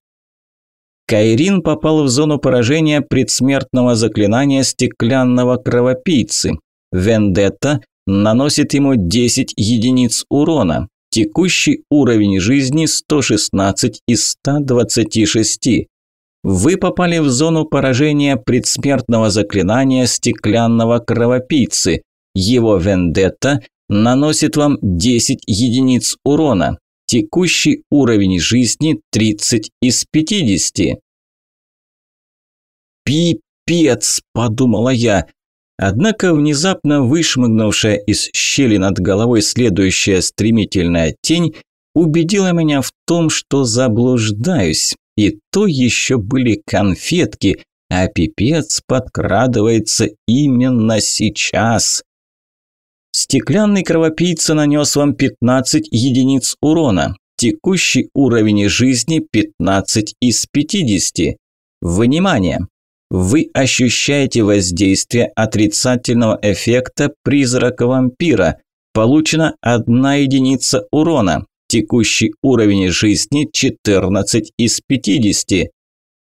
Кайрин попал в зону поражения предсмертного заклинания стеклянного кровопийцы. Вендетта наносит ему 10 единиц урона. Текущий уровень жизни 116 из 126. Вы попали в зону поражения предсмертного заклинания стеклянного кровопийцы. Его вендетта наносит вам 10 единиц урона. Текущий уровень жизни 30 из 50. «Пипец!» – подумала я. Однако внезапно вышмыгнувшая из щели над головой следующая стремительная тень убедила меня в том, что заблуждаюсь. И то еще были конфетки, а пипец подкрадывается именно сейчас. Стеклянный кровопийца нанес вам 15 единиц урона. Текущий уровень жизни 15 из 50. Внимание! Вы ощущаете воздействие отрицательного эффекта призрака вампира. Получена одна единица урона. Текущий уровень жизни 14 из 50.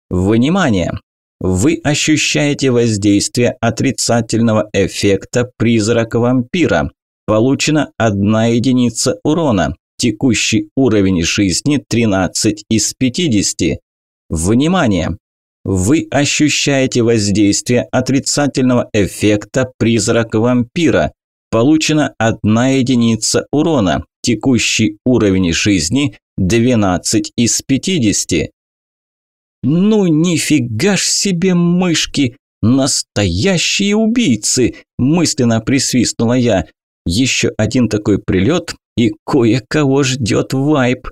Внимание! Вы ощущаете воздействие отрицательного эффекта призрака вампира. Получена одна единица урона. Текущий уровень жизни 13 из 50. Внимание! Вы ощущаете воздействие отрицательного эффекта призрак вампира. Получена одна единица урона. Текущий уровень жизни 12 из 50. Ну нифига ж себе мышки! Настоящие убийцы! Мысленно присвистнула я. Еще один такой прилет, и кое-кого ждет вайп.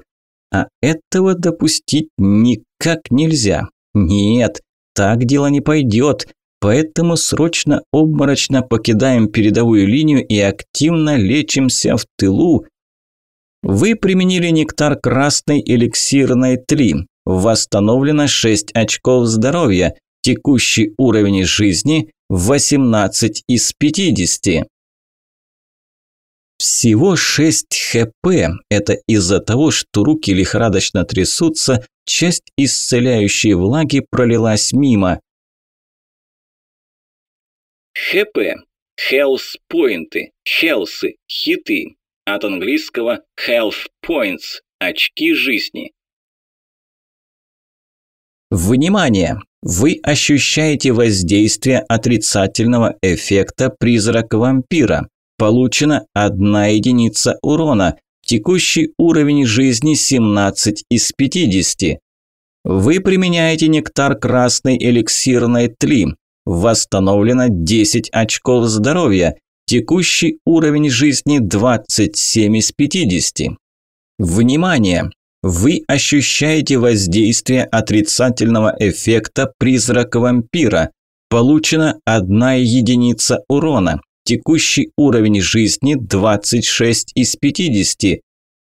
А этого допустить никак нельзя. Нет, так дело не пойдет. Поэтому срочно обморочно покидаем передовую линию и активно лечимся в тылу. Вы применили нектар красной эликсирной 3. Восстановлено 6 очков здоровья. Текущий уровень жизни 18 из 50. Всего 6 хп. Это из-за того, что руки лихорадочно трясутся, часть исцеляющей влаги пролилась мимо. ХП. Хелс-поинты. Хелсы. Хиты. От английского health points. Очки жизни. Внимание! Вы ощущаете воздействие отрицательного эффекта призрак вампира. Получена одна единица урона. Текущий уровень жизни 17 из 50. Вы применяете нектар красной эликсирной тли. Восстановлено 10 очков здоровья. Текущий уровень жизни 27 из 50. Внимание! Вы ощущаете воздействие отрицательного эффекта призрак вампира. Получена одна единица урона. Текущий уровень жизни 26 из 50.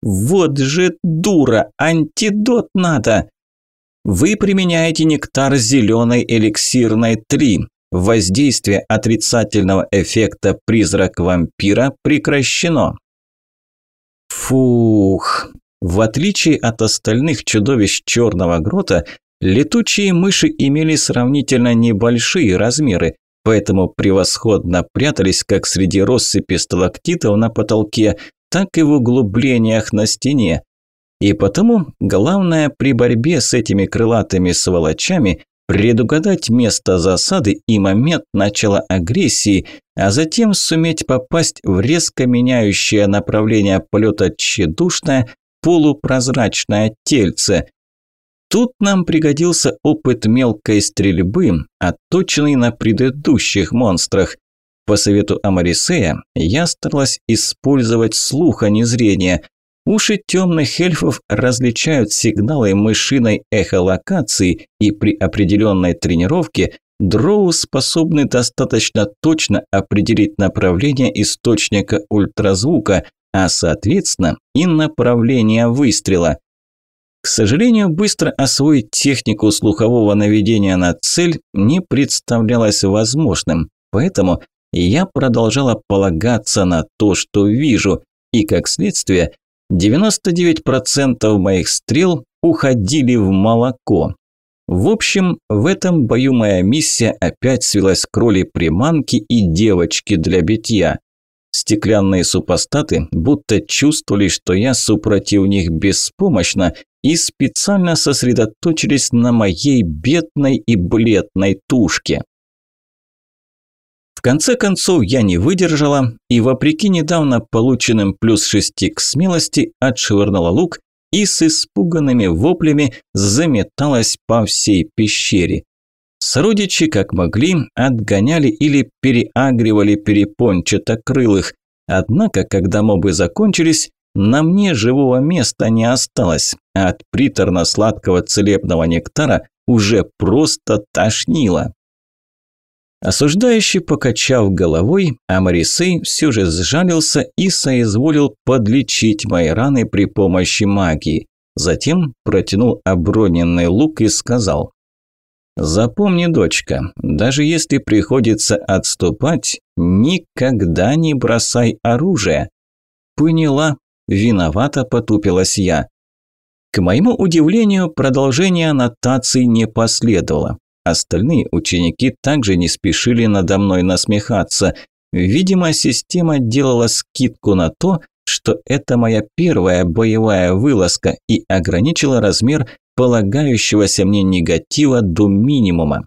Вот же дура, антидот надо. Вы применяете нектар зеленой эликсирной 3. Воздействие отрицательного эффекта призрак вампира прекращено. Фух. В отличие от остальных чудовищ черного грота, летучие мыши имели сравнительно небольшие размеры, поэтому превосходно прятались как среди россыпи сталактитов на потолке, так и в углублениях на стене. И потому главное при борьбе с этими крылатыми сволочами предугадать место засады и момент начала агрессии, а затем суметь попасть в резко меняющее направление полета тщедушное полупрозрачное тельце – Тут нам пригодился опыт мелкой стрельбы, отточенный на предыдущих монстрах. По совету Амарисея я старалась использовать слух, а не зрение. Уши темных эльфов различают сигналы мышиной эхолокации, и при определенной тренировке дроу способны достаточно точно определить направление источника ультразвука, а соответственно и направление выстрела. К сожалению, быстро освоить технику слухового наведения на цель не представлялось возможным, поэтому я продолжала полагаться на то, что вижу, и как следствие 99% моих стрел уходили в молоко. В общем, в этом бою моя миссия опять свелась к роли приманки и девочки для битья. Стеклянные супостаты будто чувствовали, что я супротив них беспомощна и специально сосредоточились на моей бедной и бледной тушке. В конце концов я не выдержала и, вопреки недавно полученным плюс шести к смелости, отшвырнула лук и с испуганными воплями заметалась по всей пещере. Сородичи, как могли, отгоняли или переагривали перепончатокрылых. Однако, когда мобы закончились, на мне живого места не осталось, а от приторно-сладкого целебного нектара уже просто тошнило. Осуждающий, покачав головой, Амарисей все же сжалился и соизволил подлечить мои раны при помощи магии. Затем протянул оброненный лук и сказал Запомни, дочка, даже если приходится отступать, никогда не бросай оружие. Поняла, виновато потупилась я. К моему удивлению, продолжение аннотаций не последовало. Остальные ученики также не спешили надо мной насмехаться. Видимо, система делала скидку на то, что это моя первая боевая вылазка и ограничила размер полагающегося мне негатива до минимума.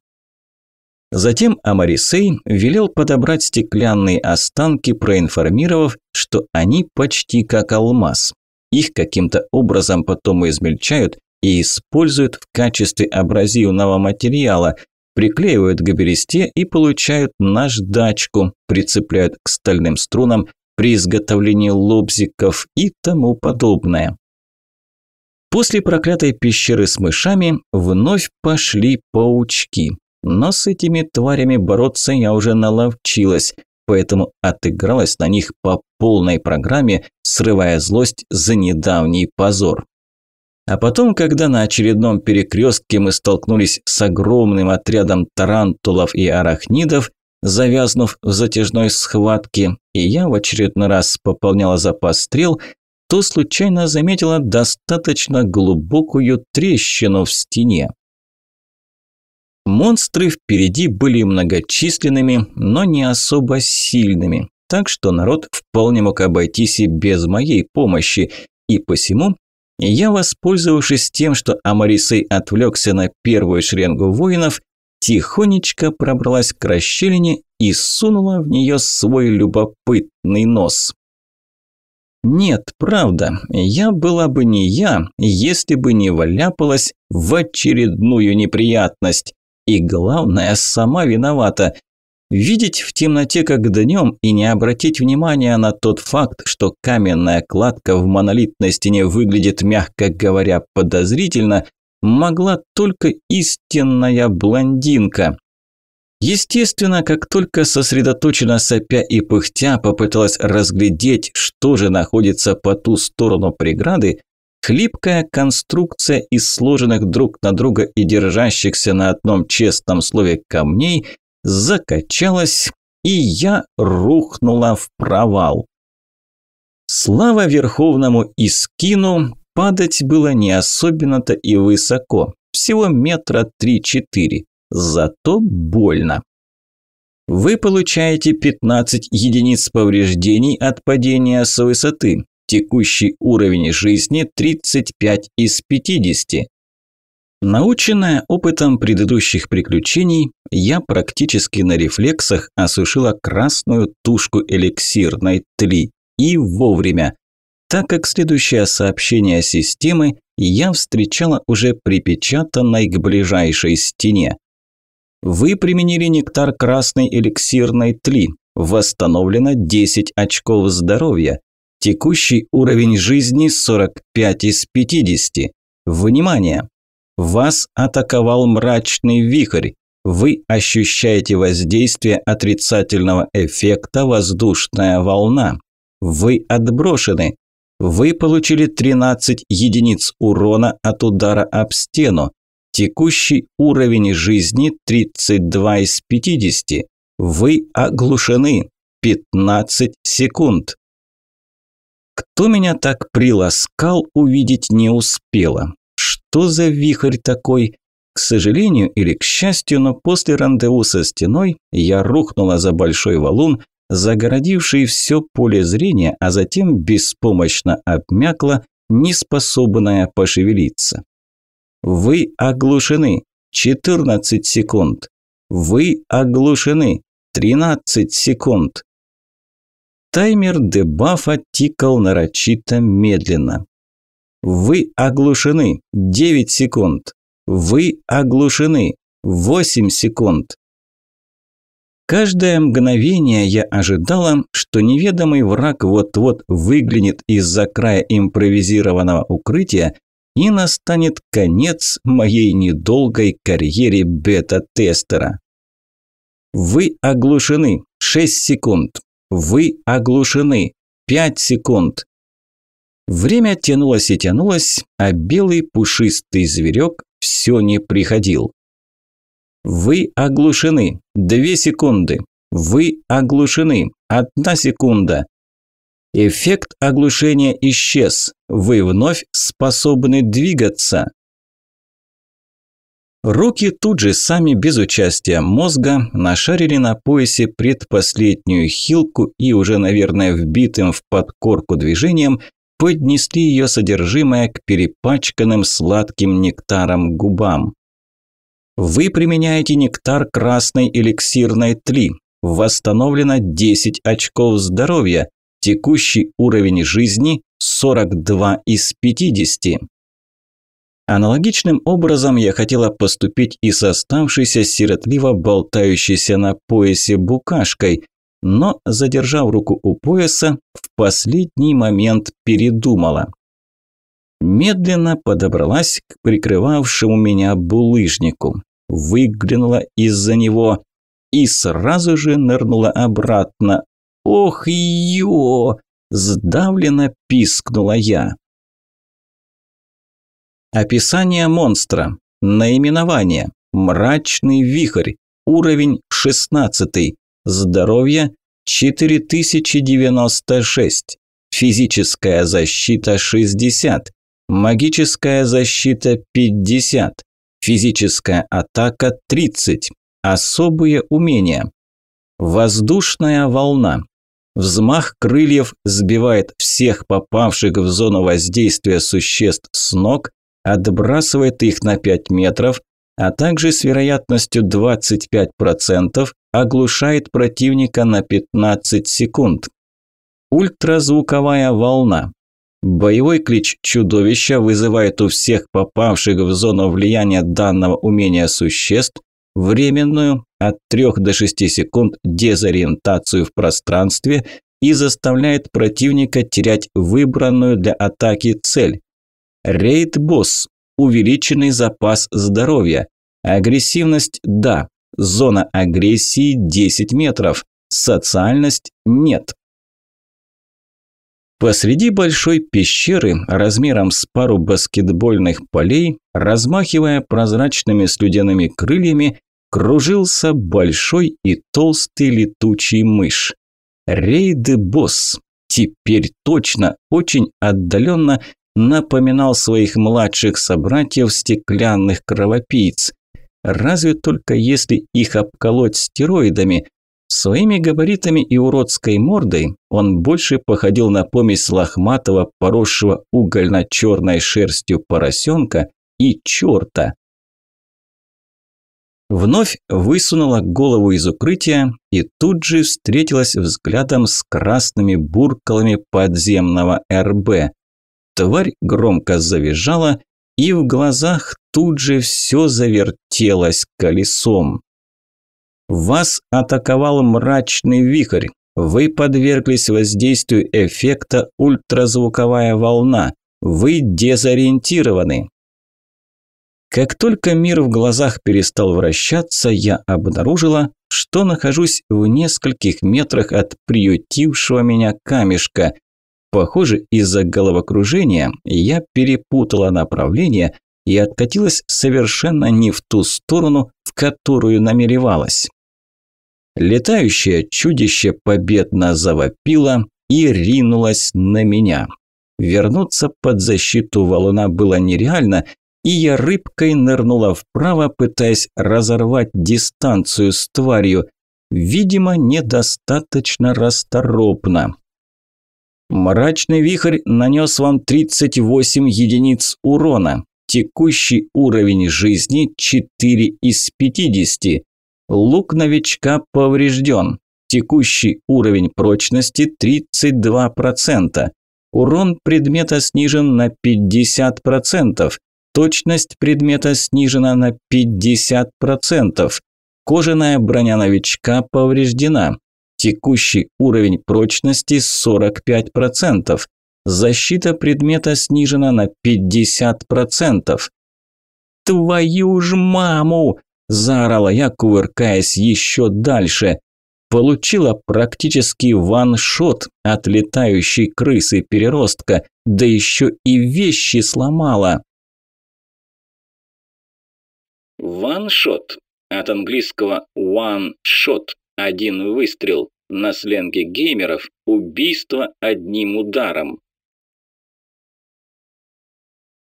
Затем Амарисей велел подобрать стеклянные останки, проинформировав, что они почти как алмаз. Их каким-то образом потом измельчают и используют в качестве абразивного материала, приклеивают к бересте и получают наждачку, прицепляют к стальным струнам при изготовлении лобзиков и тому подобное. После проклятой пещеры с мышами вновь пошли паучки. Но с этими тварями бороться я уже наловчилась, поэтому отыгралась на них по полной программе, срывая злость за недавний позор. А потом, когда на очередном перекрестке мы столкнулись с огромным отрядом тарантулов и арахнидов, завязнув в затяжной схватке, и я в очередной раз пополняла запас стрел, то случайно заметила достаточно глубокую трещину в стене. Монстры впереди были многочисленными, но не особо сильными, так что народ вполне мог обойтись и без моей помощи, и посему я, воспользовавшись тем, что Амарисей отвлекся на первую шеренгу воинов, тихонечко пробралась к расщелине и сунула в нее свой любопытный нос. Нет, правда, я была бы не я, если бы не вляпалась в очередную неприятность. И главное, сама виновата. Видеть в темноте как днем и не обратить внимания на тот факт, что каменная кладка в монолитной стене выглядит, мягко говоря, подозрительно, могла только истинная блондинка. Естественно, как только сосредоточенно сопя и пыхтя попыталась разглядеть, что же находится по ту сторону преграды, хлипкая конструкция из сложенных друг на друга и держащихся на одном честном слове камней – закачалась, и я рухнула в провал. Слава Верховному Искину, падать было не особенно-то и высоко, всего метра три-четыре, зато больно. Вы получаете 15 единиц повреждений от падения с высоты. Текущий уровень жизни 35 из 50. Наученная опытом предыдущих приключений, я практически на рефлексах осушила красную тушку эликсирной тли. И вовремя. Так как следующее сообщение системы я встречала уже припечатанной к ближайшей стене. Вы применили нектар красной эликсирной тли. Восстановлено 10 очков здоровья. Текущий уровень жизни 45 из 50. Внимание! Вас атаковал мрачный вихрь. Вы ощущаете воздействие отрицательного эффекта воздушная волна. Вы отброшены. Вы получили 13 единиц урона от удара об стену. Текущий уровень жизни 32 из 50. Вы оглушены. 15 секунд. Кто меня так приласкал, увидеть не успела. Что за вихрь такой? К сожалению или к счастью, но после рандеву со стеной я рухнула за большой валун, загородивший все поле зрения, а затем беспомощно обмякла, неспособная пошевелиться. Вы оглушены. 14 секунд. Вы оглушены. 13 секунд. Таймер дебафа тикал нарочито медленно. Вы оглушены. 9 секунд. Вы оглушены. 8 секунд. Каждое мгновение я ожидала, что неведомый враг вот-вот выглянет из-за края импровизированного укрытия и настанет конец моей недолгой карьере бета-тестера. Вы оглушены. 6 секунд. Вы оглушены. 5 секунд. Время тянулось и тянулось, а белый пушистый зверек все не приходил. Вы оглушены. Две секунды. Вы оглушены. Одна секунда. Эффект оглушения исчез. Вы вновь способны двигаться. Руки тут же сами без участия мозга нашарили на поясе предпоследнюю хилку и уже, наверное, вбитым в подкорку движением поднесли ее содержимое к перепачканным сладким нектаром губам. Вы применяете нектар красной эликсирной тли. Восстановлено 10 очков здоровья. Текущий уровень жизни 42 из 50. Аналогичным образом я хотела поступить и с оставшейся сиротливо болтающейся на поясе букашкой, но, задержав руку у пояса, в последний момент передумала. Медленно подобралась к прикрывавшему меня булыжнику, выглянула из-за него и сразу же нырнула обратно. «Ох, ё!» – сдавленно пискнула я. Описание монстра. Наименование. Мрачный вихрь. Уровень 16. Здоровье 4096. Физическая защита 60. Магическая защита 50. Физическая атака 30. Особые умения. Воздушная волна. Взмах крыльев сбивает всех попавших в зону воздействия существ с ног отбрасывает их на 5 метров, а также с вероятностью 25% оглушает противника на 15 секунд. Ультразвуковая волна. Боевой клич чудовища вызывает у всех попавших в зону влияния данного умения существ временную от 3 до 6 секунд дезориентацию в пространстве и заставляет противника терять выбранную для атаки цель. Рейд-босс. Увеличенный запас здоровья. Агрессивность – да. Зона агрессии – 10 метров. Социальность – нет. Посреди большой пещеры, размером с пару баскетбольных полей, размахивая прозрачными слюдяными крыльями, кружился большой и толстый летучий мышь. Рейд-босс. Теперь точно, очень отдаленно напоминал своих младших собратьев стеклянных кровопийц. Разве только если их обколоть стероидами. Своими габаритами и уродской мордой он больше походил на помесь лохматого, поросшего угольно-черной шерстью поросенка и черта. Вновь высунула голову из укрытия и тут же встретилась взглядом с красными буркалами подземного РБ. Тварь громко завизжала, и в глазах тут же все завертелось колесом. Вас атаковал мрачный вихрь. Вы подверглись воздействию эффекта ультразвуковая волна. Вы дезориентированы. Как только мир в глазах перестал вращаться, я обнаружила, что нахожусь в нескольких метрах от приютившего меня камешка. Похоже, из-за головокружения я перепутала направление и откатилась совершенно не в ту сторону, в которую намеревалась. Летающее чудище победно завопило и ринулось на меня. Вернуться под защиту валуна было нереально, и я рыбкой нырнула вправо, пытаясь разорвать дистанцию с тварью. Видимо, недостаточно расторопно. Мрачный вихрь нанес вам 38 единиц урона. Текущий уровень жизни 4 из 50. Лук новичка поврежден. Текущий уровень прочности 32%. Урон предмета снижен на 50%. Точность предмета снижена на 50%. Кожаная броня новичка повреждена. Текущий уровень прочности 45%. Защита предмета снижена на 50%. «Твою ж маму!» – заорала я, кувыркаясь еще дальше. Получила практически ваншот от летающей крысы-переростка, да еще и вещи сломала. Ваншот. От английского one shot – один выстрел. На сленге геймеров убийство одним ударом.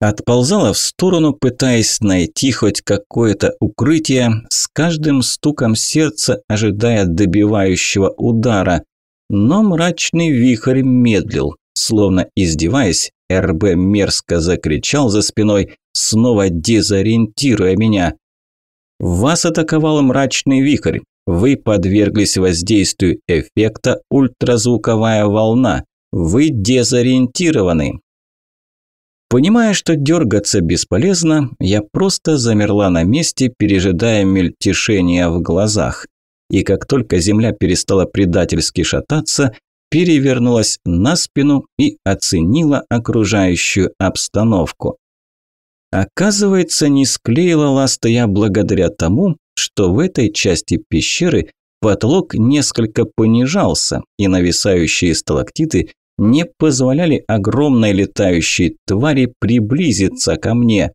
Отползала в сторону, пытаясь найти хоть какое-то укрытие, с каждым стуком сердца ожидая добивающего удара. Но мрачный вихрь медлил. Словно издеваясь, РБ мерзко закричал за спиной, снова дезориентируя меня. Вас атаковал мрачный вихрь. Вы подверглись воздействию эффекта ультразвуковая волна. Вы дезориентированы. Понимая, что дергаться бесполезно, я просто замерла на месте, пережидая мельтешение в глазах. И как только земля перестала предательски шататься, перевернулась на спину и оценила окружающую обстановку. Оказывается, не склеила ласта я благодаря тому, что в этой части пещеры потолок несколько понижался, и нависающие сталактиты не позволяли огромной летающей твари приблизиться ко мне.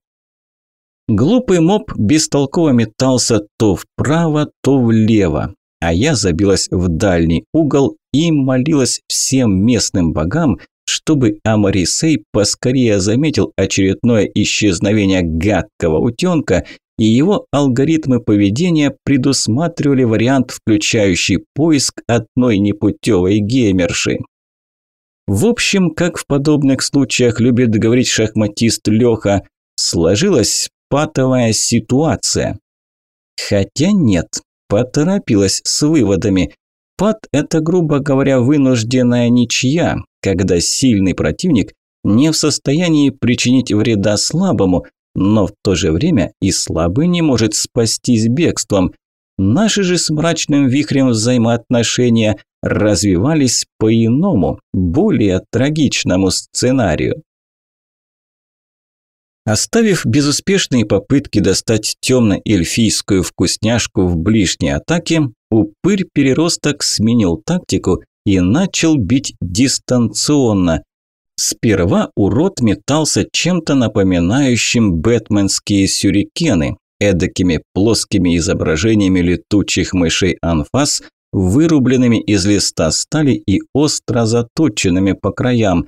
Глупый моб бестолково метался то вправо, то влево, а я забилась в дальний угол и молилась всем местным богам, чтобы Амарисей поскорее заметил очередное исчезновение гадкого утенка, и его алгоритмы поведения предусматривали вариант, включающий поиск одной непутевой геймерши. В общем, как в подобных случаях любит говорить шахматист Леха, сложилась патовая ситуация. Хотя нет, поторопилась с выводами. Пат – это, грубо говоря, вынужденная ничья, когда сильный противник не в состоянии причинить вреда слабому, но в то же время и слабый не может спастись бегством. Наши же с мрачным вихрем взаимоотношения развивались по иному, более трагичному сценарию. Оставив безуспешные попытки достать темно-эльфийскую вкусняшку в ближней атаке, упырь-переросток сменил тактику и начал бить дистанционно. Сперва урод метался чем-то напоминающим бэтменские сюрикены, эдакими плоскими изображениями летучих мышей анфас, вырубленными из листа стали и остро заточенными по краям.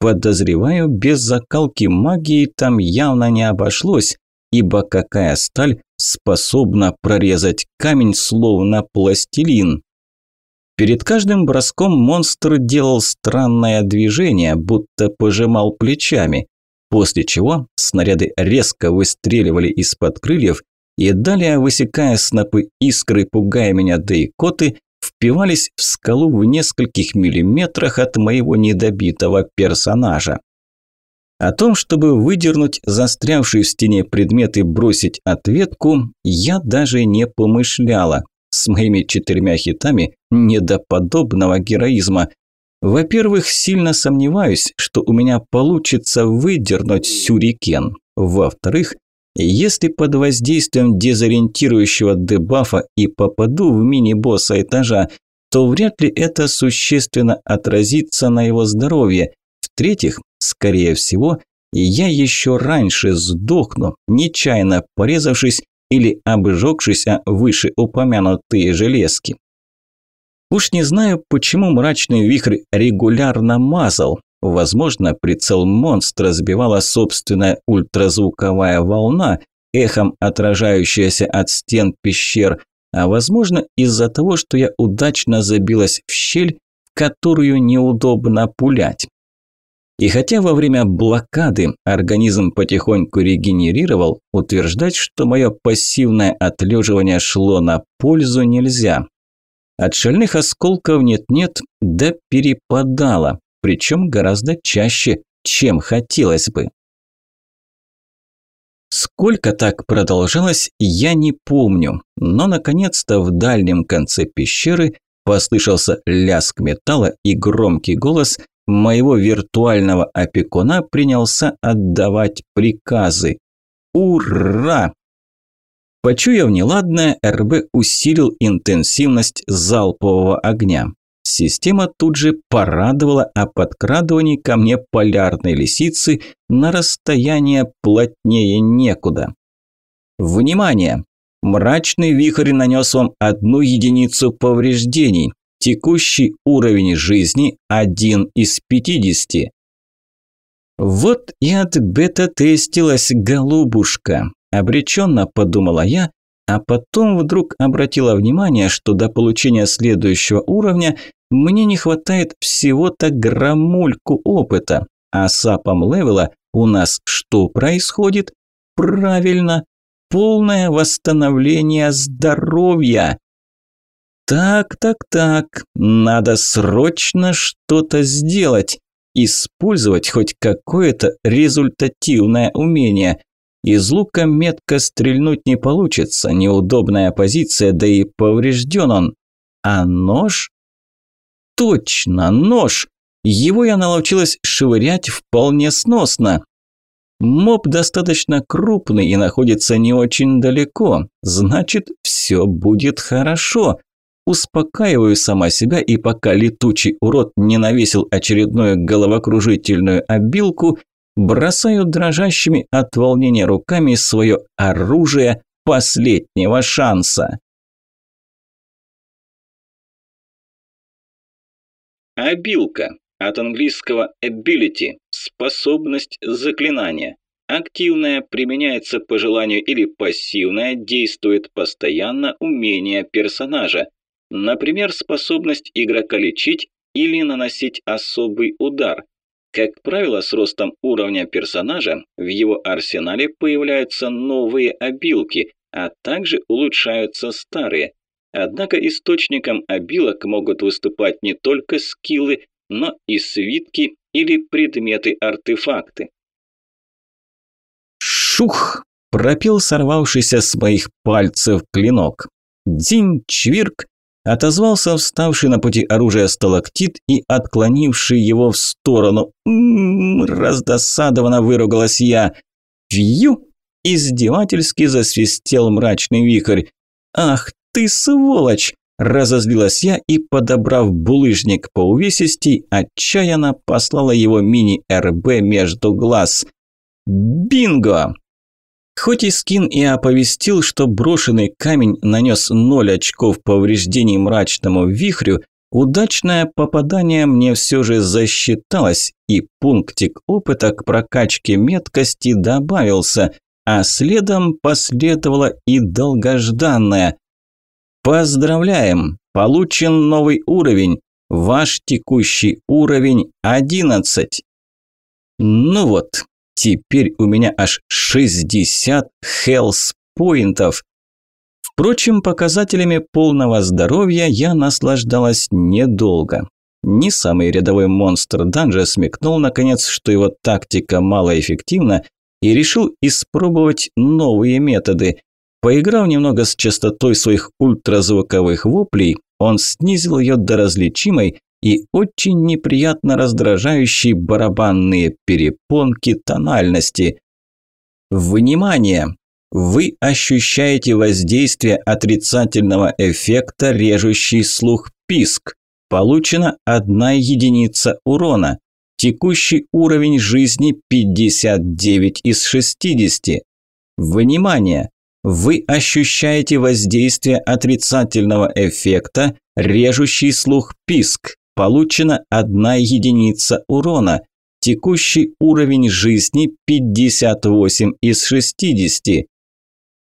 Подозреваю, без закалки магии там явно не обошлось, ибо какая сталь способна прорезать камень словно пластилин. Перед каждым броском монстр делал странное движение, будто пожимал плечами, после чего снаряды резко выстреливали из-под крыльев и далее, высекая снопы искры, пугая меня да и коты, впивались в скалу в нескольких миллиметрах от моего недобитого персонажа. О том, чтобы выдернуть застрявший в стене предмет и бросить ответку, я даже не помышляла. С моими четырьмя хитами не до подобного героизма. Во-первых, сильно сомневаюсь, что у меня получится выдернуть сюрикен. Во-вторых, если под воздействием дезориентирующего дебафа и попаду в мини-босса этажа, то вряд ли это существенно отразится на его здоровье. В-третьих, скорее всего, я еще раньше сдохну, нечаянно порезавшись или обжегшись о вышеупомянутые железки. Уж не знаю, почему мрачный вихрь регулярно мазал, Возможно, прицел монстра сбивала собственная ультразвуковая волна, эхом отражающаяся от стен пещер, а возможно из-за того, что я удачно забилась в щель, в которую неудобно пулять. И хотя во время блокады организм потихоньку регенерировал, утверждать, что мое пассивное отлеживание шло на пользу нельзя. От шальных осколков нет-нет, да перепадало причем гораздо чаще, чем хотелось бы. Сколько так продолжалось, я не помню, но наконец-то в дальнем конце пещеры послышался лязг металла и громкий голос моего виртуального опекуна принялся отдавать приказы. Ура! Почуяв неладное, РБ усилил интенсивность залпового огня. Система тут же порадовала о подкрадывании ко мне полярной лисицы на расстояние плотнее некуда. Внимание! Мрачный вихрь нанес вам одну единицу повреждений. Текущий уровень жизни – один из пятидесяти. Вот и от бета-тестилась голубушка. Обреченно подумала я, а потом вдруг обратила внимание, что до получения следующего уровня Мне не хватает всего-то граммульку опыта, а с апом левела у нас что происходит? Правильно, полное восстановление здоровья. Так, так, так, надо срочно что-то сделать, использовать хоть какое-то результативное умение. Из лука метко стрельнуть не получится, неудобная позиция, да и поврежден он. А нож? Точно, нож! Его я научилась швырять вполне сносно. Моб достаточно крупный и находится не очень далеко, значит, все будет хорошо. Успокаиваю сама себя, и пока летучий урод не навесил очередную головокружительную обилку, бросаю дрожащими от волнения руками свое оружие последнего шанса. Обилка. От английского ability – способность заклинания. Активная применяется по желанию или пассивная действует постоянно умение персонажа. Например, способность игрока лечить или наносить особый удар. Как правило, с ростом уровня персонажа в его арсенале появляются новые обилки, а также улучшаются старые. Однако источником обилок могут выступать не только скиллы, но и свитки или предметы-артефакты. Шух! Пропел сорвавшийся с моих пальцев клинок. Динь-чвирк отозвался вставший на пути оружия сталактит и отклонивший его в сторону. «М-м-м!» раздосадованно выругалась я. «Вью!» – издевательски засвистел мрачный вихрь. «Ах ты сволочь!» Разозлилась я и, подобрав булыжник по увесистей, отчаянно послала его мини-РБ между глаз. Бинго! Хоть и скин и оповестил, что брошенный камень нанес ноль очков повреждений мрачному вихрю, удачное попадание мне все же засчиталось, и пунктик опыта к прокачке меткости добавился, а следом последовало и долгожданное – Поздравляем! Получен новый уровень. Ваш текущий уровень 11. Ну вот, теперь у меня аж 60 хелс-поинтов. Впрочем, показателями полного здоровья я наслаждалась недолго. Не самый рядовой монстр данжа смекнул наконец, что его тактика малоэффективна и решил испробовать новые методы. Поиграв немного с частотой своих ультразвуковых воплей, он снизил ее до различимой и очень неприятно раздражающей барабанные перепонки тональности. Внимание! Вы ощущаете воздействие отрицательного эффекта режущий слух писк. Получена одна единица урона. Текущий уровень жизни 59 из 60. Внимание! Вы ощущаете воздействие отрицательного эффекта режущий слух писк. Получена одна единица урона. Текущий уровень жизни 58 из 60.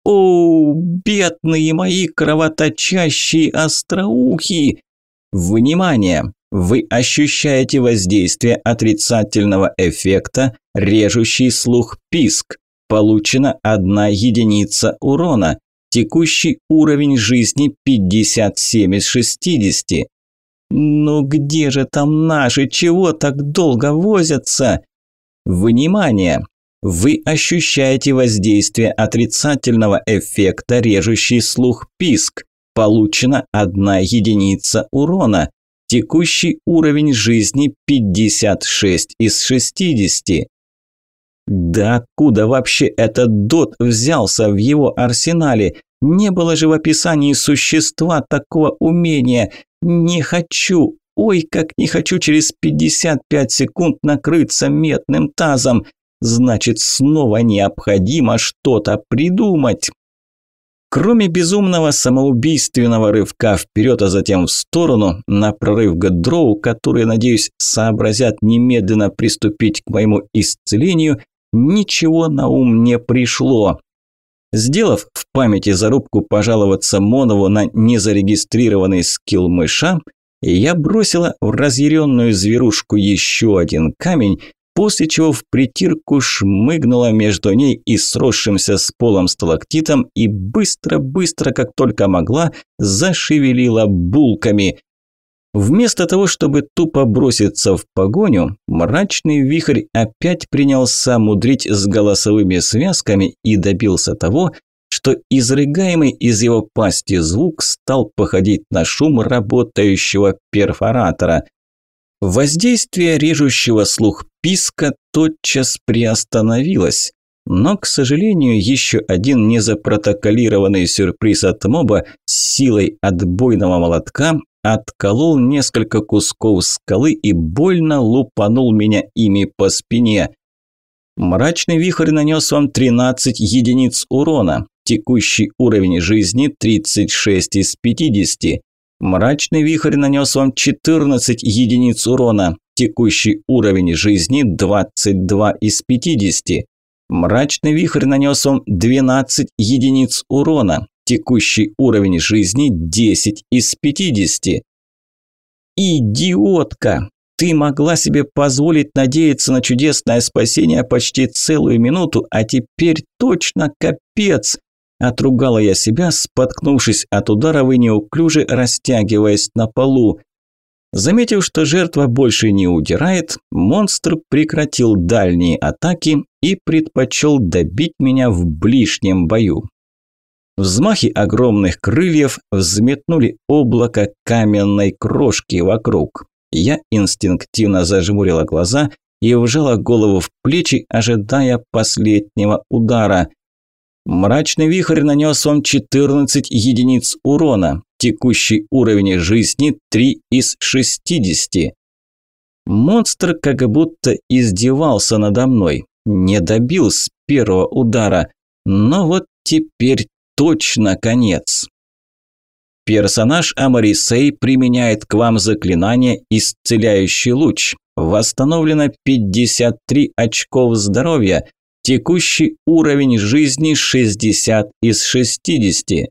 О, бедные мои кровоточащие остроухи! Внимание! Вы ощущаете воздействие отрицательного эффекта режущий слух писк. Получена одна единица урона. Текущий уровень жизни 57 из 60. Ну где же там наши? Чего так долго возятся? Внимание! Вы ощущаете воздействие отрицательного эффекта режущий слух писк. Получена одна единица урона. Текущий уровень жизни 56 из 60. Да откуда вообще этот дот взялся в его арсенале? Не было же в описании существа такого умения. Не хочу, ой, как не хочу через 55 секунд накрыться медным тазом. Значит, снова необходимо что-то придумать. Кроме безумного самоубийственного рывка вперед, а затем в сторону, на прорыв к дроу, которые, надеюсь, сообразят немедленно приступить к моему исцелению, ничего на ум не пришло. Сделав в памяти зарубку пожаловаться Монову на незарегистрированный скилл мыша, я бросила в разъяренную зверушку еще один камень, после чего в притирку шмыгнула между ней и сросшимся с полом сталактитом и быстро-быстро, как только могла, зашевелила булками. Вместо того, чтобы тупо броситься в погоню, мрачный вихрь опять принялся мудрить с голосовыми связками и добился того, что изрыгаемый из его пасти звук стал походить на шум работающего перфоратора. Воздействие режущего слух писка тотчас приостановилось, но, к сожалению, еще один незапротоколированный сюрприз от моба с силой отбойного молотка отколол несколько кусков скалы и больно лупанул меня ими по спине. Мрачный вихрь нанес вам 13 единиц урона. Текущий уровень жизни 36 из 50. Мрачный вихрь нанес вам 14 единиц урона. Текущий уровень жизни 22 из 50. Мрачный вихрь нанес вам 12 единиц урона. Текущий уровень жизни 10 из 50. Идиотка! Ты могла себе позволить надеяться на чудесное спасение почти целую минуту, а теперь точно капец. Отругала я себя, споткнувшись от ударов и неуклюже растягиваясь на полу. Заметив, что жертва больше не удирает, монстр прекратил дальние атаки и предпочел добить меня в ближнем бою. Взмахи огромных крыльев взметнули облако каменной крошки вокруг. Я инстинктивно зажмурила глаза и вжала голову в плечи, ожидая последнего удара. Мрачный вихрь нанес вам 14 единиц урона. Текущий уровень жизни 3 из 60. Монстр как будто издевался надо мной. Не добил с первого удара. Но вот теперь точно конец. Персонаж Амарисей применяет к вам заклинание «Исцеляющий луч». Восстановлено 53 очков здоровья. Текущий уровень жизни 60 из 60.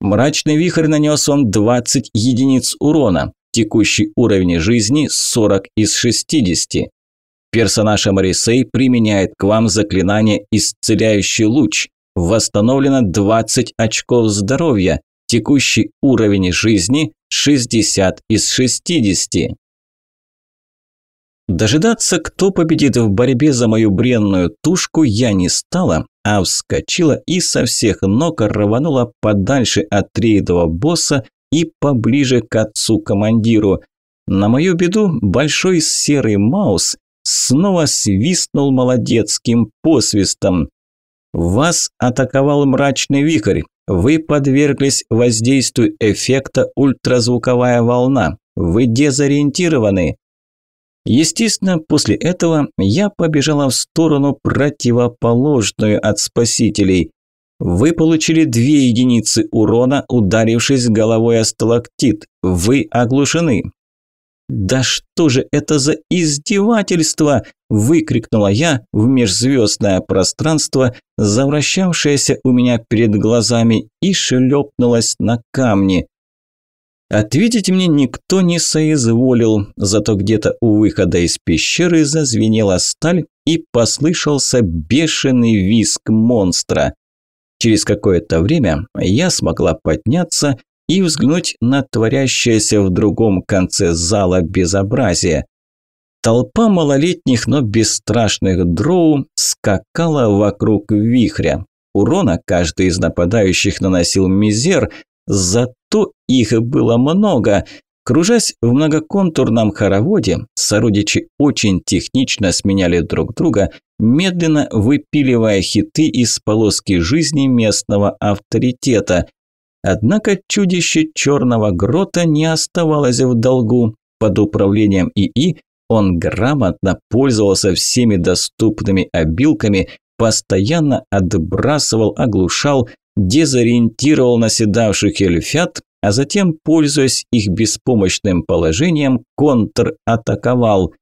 Мрачный вихрь нанес вам 20 единиц урона. Текущий уровень жизни 40 из 60. Персонаж Амарисей применяет к вам заклинание «Исцеляющий луч». Восстановлено 20 очков здоровья. Текущий уровень жизни 60 из 60. Дожидаться, кто победит в борьбе за мою бренную тушку, я не стала, а вскочила и со всех ног рванула подальше от рейдового босса и поближе к отцу-командиру. На мою беду большой серый маус снова свистнул молодецким посвистом. Вас атаковал мрачный вихрь. Вы подверглись воздействию эффекта ультразвуковая волна. Вы дезориентированы. Естественно, после этого я побежала в сторону противоположную от спасителей. Вы получили две единицы урона, ударившись головой о сталактит. Вы оглушены. «Да что же это за издевательство?» – выкрикнула я в межзвездное пространство, завращавшееся у меня перед глазами, и шлепнулась на камни. Ответить мне никто не соизволил, зато где-то у выхода из пещеры зазвенела сталь и послышался бешеный визг монстра. Через какое-то время я смогла подняться и взглянуть на творящееся в другом конце зала безобразие. Толпа малолетних, но бесстрашных дроу скакала вокруг вихря. Урона каждый из нападающих наносил мизер, Зато их было много. Кружась в многоконтурном хороводе, сородичи очень технично сменяли друг друга, медленно выпиливая хиты из полоски жизни местного авторитета. Однако чудище черного грота не оставалось в долгу. Под управлением ИИ он грамотно пользовался всеми доступными обилками, постоянно отбрасывал, оглушал, дезориентировал наседавших эльфят, а затем, пользуясь их беспомощным положением, контратаковал.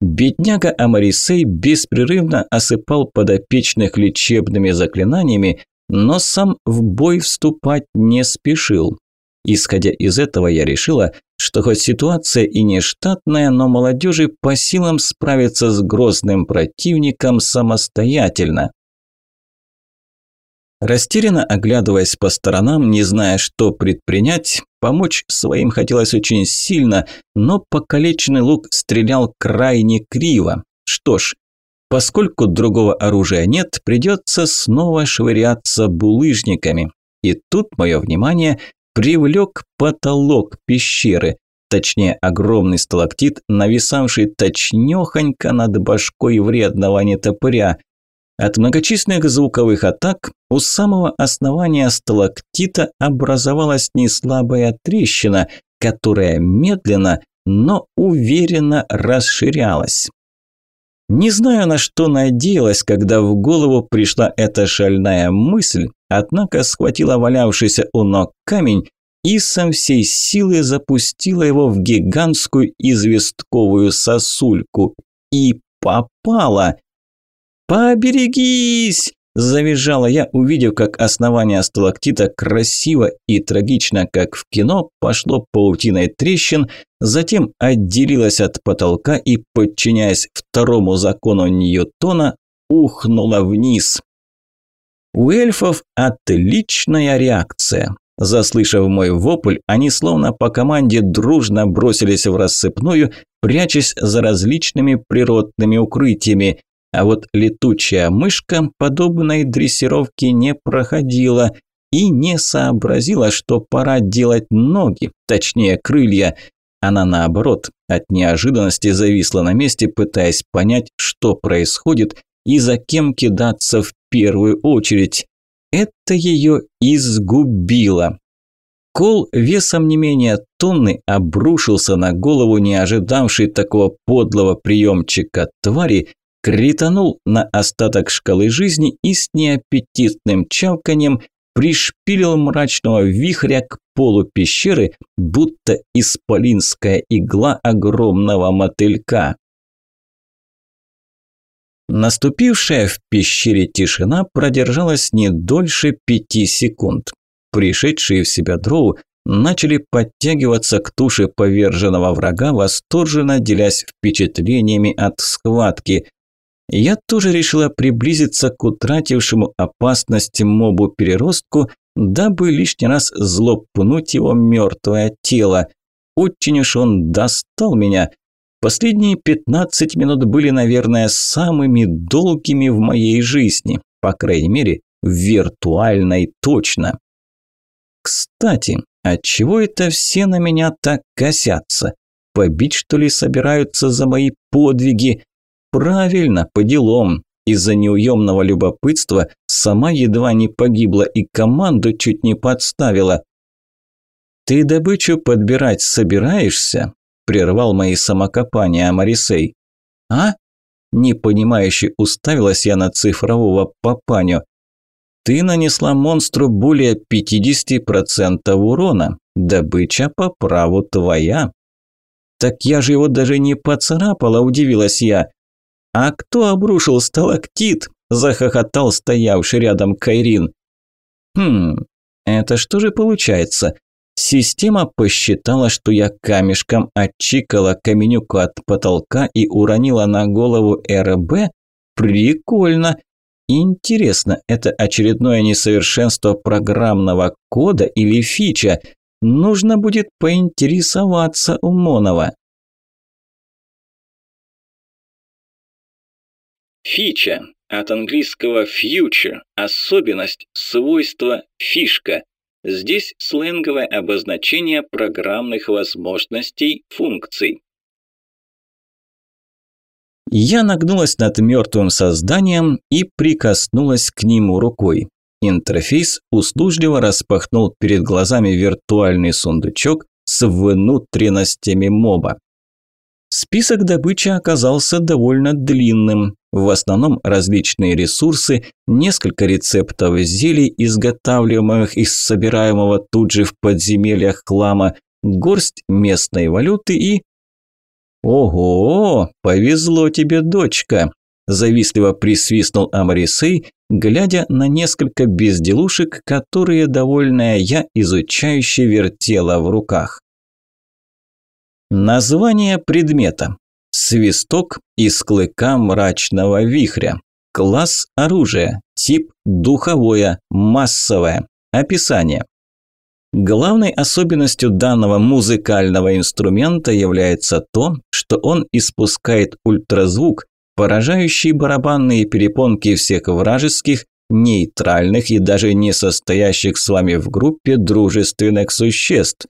Бедняга Амарисей беспрерывно осыпал подопечных лечебными заклинаниями, но сам в бой вступать не спешил. Исходя из этого, я решила, что хоть ситуация и не штатная, но молодежи по силам справиться с грозным противником самостоятельно. Растерянно оглядываясь по сторонам, не зная, что предпринять, помочь своим хотелось очень сильно, но покалеченный лук стрелял крайне криво. Что ж, поскольку другого оружия нет, придется снова швыряться булыжниками. И тут мое внимание привлек потолок пещеры, точнее огромный сталактит, нависавший точнёхонько над башкой вредного нетопыря. От многочисленных звуковых атак у самого основания сталактита образовалась неслабая трещина, которая медленно, но уверенно расширялась. Не знаю, на что надеялась, когда в голову пришла эта шальная мысль, однако схватила валявшийся у ног камень и со всей силы запустила его в гигантскую известковую сосульку. И попала. «Поберегись!» – завизжала я, увидев, как основание сталактита красиво и трагично, как в кино, пошло паутиной трещин, затем отделилось от потолка и, подчиняясь второму закону Ньютона, ухнуло вниз. У эльфов отличная реакция. Заслышав мой вопль, они словно по команде дружно бросились в рассыпную, прячась за различными природными укрытиями. А вот летучая мышка подобной дрессировки не проходила и не сообразила, что пора делать ноги, точнее крылья. Она наоборот, от неожиданности зависла на месте, пытаясь понять, что происходит и за кем кидаться в первую очередь. Это ее изгубило. Кол весом не менее тонны обрушился на голову не ожидавшей такого подлого приемчика твари, кританул на остаток шкалы жизни и с неаппетитным чавканием пришпилил мрачного вихря к полу пещеры, будто исполинская игла огромного мотылька. Наступившая в пещере тишина продержалась не дольше пяти секунд. Пришедшие в себя дроу начали подтягиваться к туше поверженного врага, восторженно делясь впечатлениями от схватки. Я тоже решила приблизиться к утратившему опасность мобу-переростку, дабы лишний раз злопнуть его мертвое тело. Очень уж он достал меня – Последние 15 минут были, наверное, самыми долгими в моей жизни, по крайней мере, виртуальной точно. Кстати, отчего это все на меня так косятся? Побить, что ли, собираются за мои подвиги? Правильно, по делам. Из-за неуемного любопытства сама едва не погибла и команду чуть не подставила. «Ты добычу подбирать собираешься?» прервал мои самокопания Марисей. «А?» Непонимающе уставилась я на цифрового папаню. «Ты нанесла монстру более 50% урона. Добыча по праву твоя». «Так я же его даже не поцарапала», – удивилась я. «А кто обрушил сталактит?» – захохотал стоявший рядом Кайрин. «Хм, это что же получается? Система посчитала, что я камешком отчикала каменюку от потолка и уронила на голову РБ? Прикольно! Интересно, это очередное несовершенство программного кода или фича? Нужно будет поинтересоваться у Монова. Фича. От английского future. Особенность, свойство, фишка. Здесь сленговое обозначение программных возможностей функций. Я нагнулась над мертвым созданием и прикоснулась к нему рукой. Интерфейс услужливо распахнул перед глазами виртуальный сундучок с внутренностями моба. Список добычи оказался довольно длинным. В основном различные ресурсы, несколько рецептов зелий, изготавливаемых из собираемого тут же в подземельях хлама, горсть местной валюты и... «Ого, повезло тебе, дочка!» – завистливо присвистнул Амарисей, глядя на несколько безделушек, которые довольная я изучающе вертела в руках. Название предмета. Свисток из клыка мрачного вихря. Класс оружия. Тип духовое, массовое. Описание. Главной особенностью данного музыкального инструмента является то, что он испускает ультразвук, поражающий барабанные перепонки всех вражеских, нейтральных и даже не состоящих с вами в группе дружественных существ.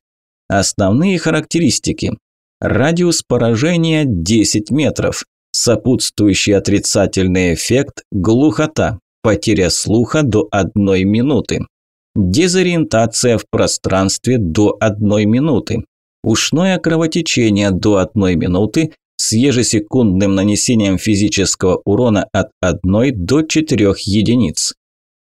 Основные характеристики. Радиус поражения 10 метров. Сопутствующий отрицательный эффект – глухота, потеря слуха до 1 минуты. Дезориентация в пространстве до 1 минуты. Ушное кровотечение до 1 минуты с ежесекундным нанесением физического урона от 1 до 4 единиц.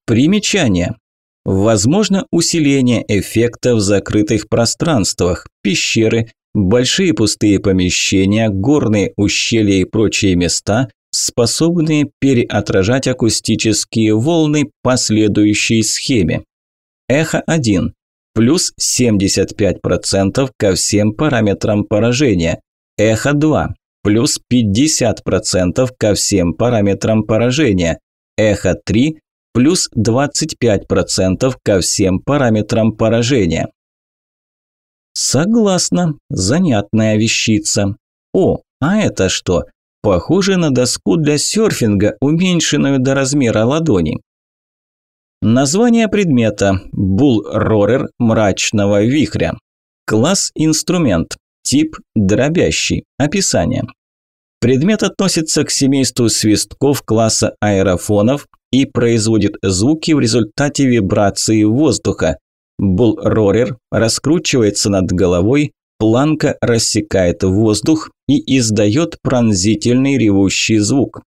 Примечание. Возможно усиление эффекта в закрытых пространствах, пещеры, большие пустые помещения, горные ущелья и прочие места, способные переотражать акустические волны по следующей схеме. Эхо 1 плюс 75% ко всем параметрам поражения. Эхо 2 плюс 50% ко всем параметрам поражения. Эхо 3 плюс 25% ко всем параметрам поражения. Согласна, занятная вещица. О, а это что? Похоже на доску для серфинга, уменьшенную до размера ладони. Название предмета – Bull мрачного вихря. Класс – инструмент. Тип – дробящий. Описание. Предмет относится к семейству свистков класса аэрофонов и производит звуки в результате вибрации воздуха. Булл-рорер раскручивается над головой, планка рассекает воздух и издает пронзительный ревущий звук.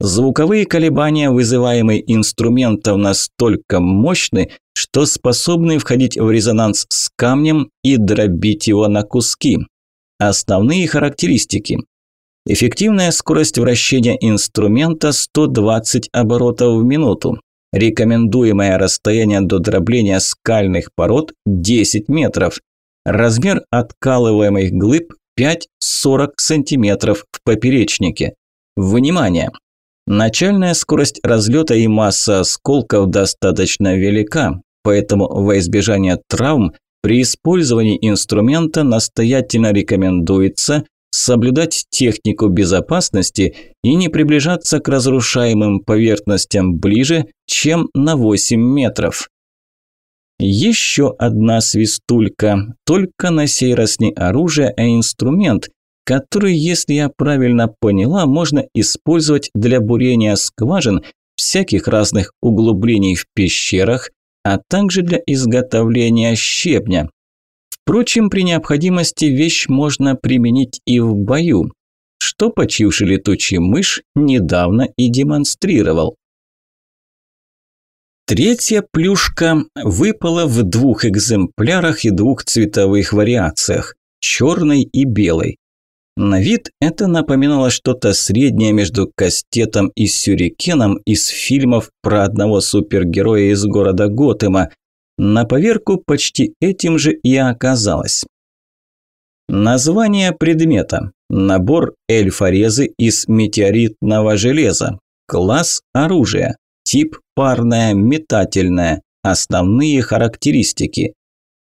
Звуковые колебания, вызываемые инструментом, настолько мощны, что способны входить в резонанс с камнем и дробить его на куски. Основные характеристики. Эффективная скорость вращения инструмента 120 оборотов в минуту. Рекомендуемое расстояние до дробления скальных пород 10 метров. Размер откалываемых глыб 5-40 см в поперечнике. Внимание! Начальная скорость разлета и масса осколков достаточно велика, поэтому во избежание травм при использовании инструмента настоятельно рекомендуется соблюдать технику безопасности и не приближаться к разрушаемым поверхностям ближе, чем на 8 метров. Еще одна свистулька, только на сей раз не оружие, а инструмент, который, если я правильно поняла, можно использовать для бурения скважин, всяких разных углублений в пещерах, а также для изготовления щебня. Впрочем, при необходимости вещь можно применить и в бою, что почивший летучий мышь недавно и демонстрировал. Третья плюшка выпала в двух экземплярах и двух цветовых вариациях – черной и белой. На вид это напоминало что-то среднее между кастетом и сюрикеном из фильмов про одного супергероя из города Готэма, на поверку почти этим же и оказалось. Название предмета. Набор эльфорезы из метеоритного железа. Класс оружия. Тип парное, метательное. Основные характеристики.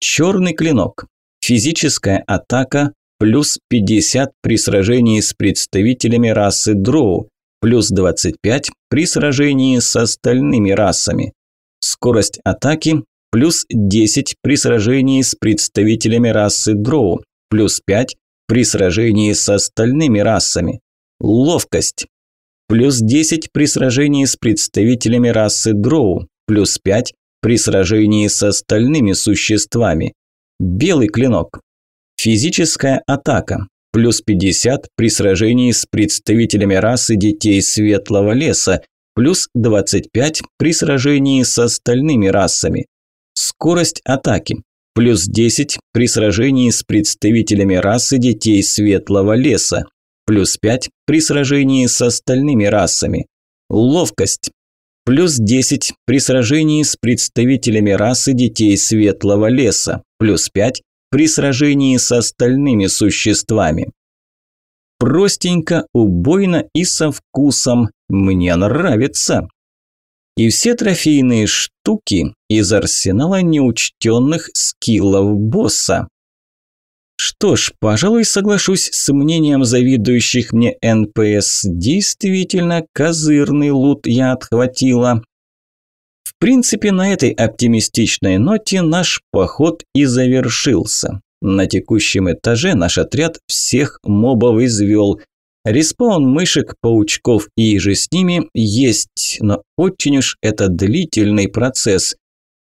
Черный клинок. Физическая атака плюс 50 при сражении с представителями расы дроу, плюс 25 при сражении с остальными расами. Скорость атаки плюс 10 при сражении с представителями расы дроу, плюс 5 при сражении с остальными расами. Ловкость. Плюс 10 при сражении с представителями расы дроу, плюс 5 при сражении с остальными существами. Белый клинок. Физическая атака. Плюс 50 при сражении с представителями расы детей Светлого леса, плюс 25 при сражении с остальными расами. Скорость атаки. Плюс 10 при сражении с представителями расы детей Светлого леса. Плюс 5 при сражении с остальными расами. Ловкость. Плюс 10 при сражении с представителями расы детей Светлого леса. Плюс 5 при сражении с остальными существами. Простенько, убойно и со вкусом. Мне нравится. И все трофейные штуки из арсенала неучтенных скиллов босса. Что ж, пожалуй, соглашусь с мнением завидующих мне НПС. Действительно, козырный лут я отхватила. В принципе, на этой оптимистичной ноте наш поход и завершился. На текущем этаже наш отряд всех мобов извел. Респаун мышек, паучков иже с ними есть, но очень уж это длительный процесс.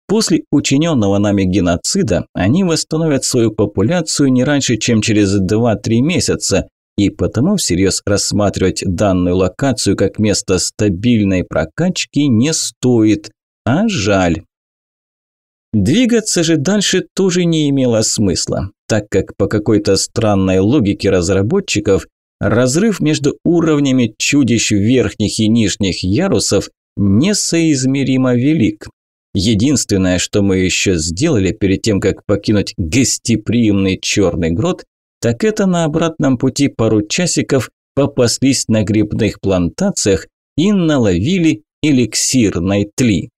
После учиненного нами геноцида они восстановят свою популяцию не раньше, чем через 2-3 месяца, и потому всерьез рассматривать данную локацию как место стабильной прокачки не стоит, а жаль. Двигаться же дальше тоже не имело смысла, так как по какой-то странной логике разработчиков разрыв между уровнями чудищ верхних и нижних ярусов несоизмеримо велик. Единственное, что мы еще сделали перед тем, как покинуть гостеприимный черный грот, так это на обратном пути пару часиков попаслись на грибных плантациях и наловили эликсирной тли.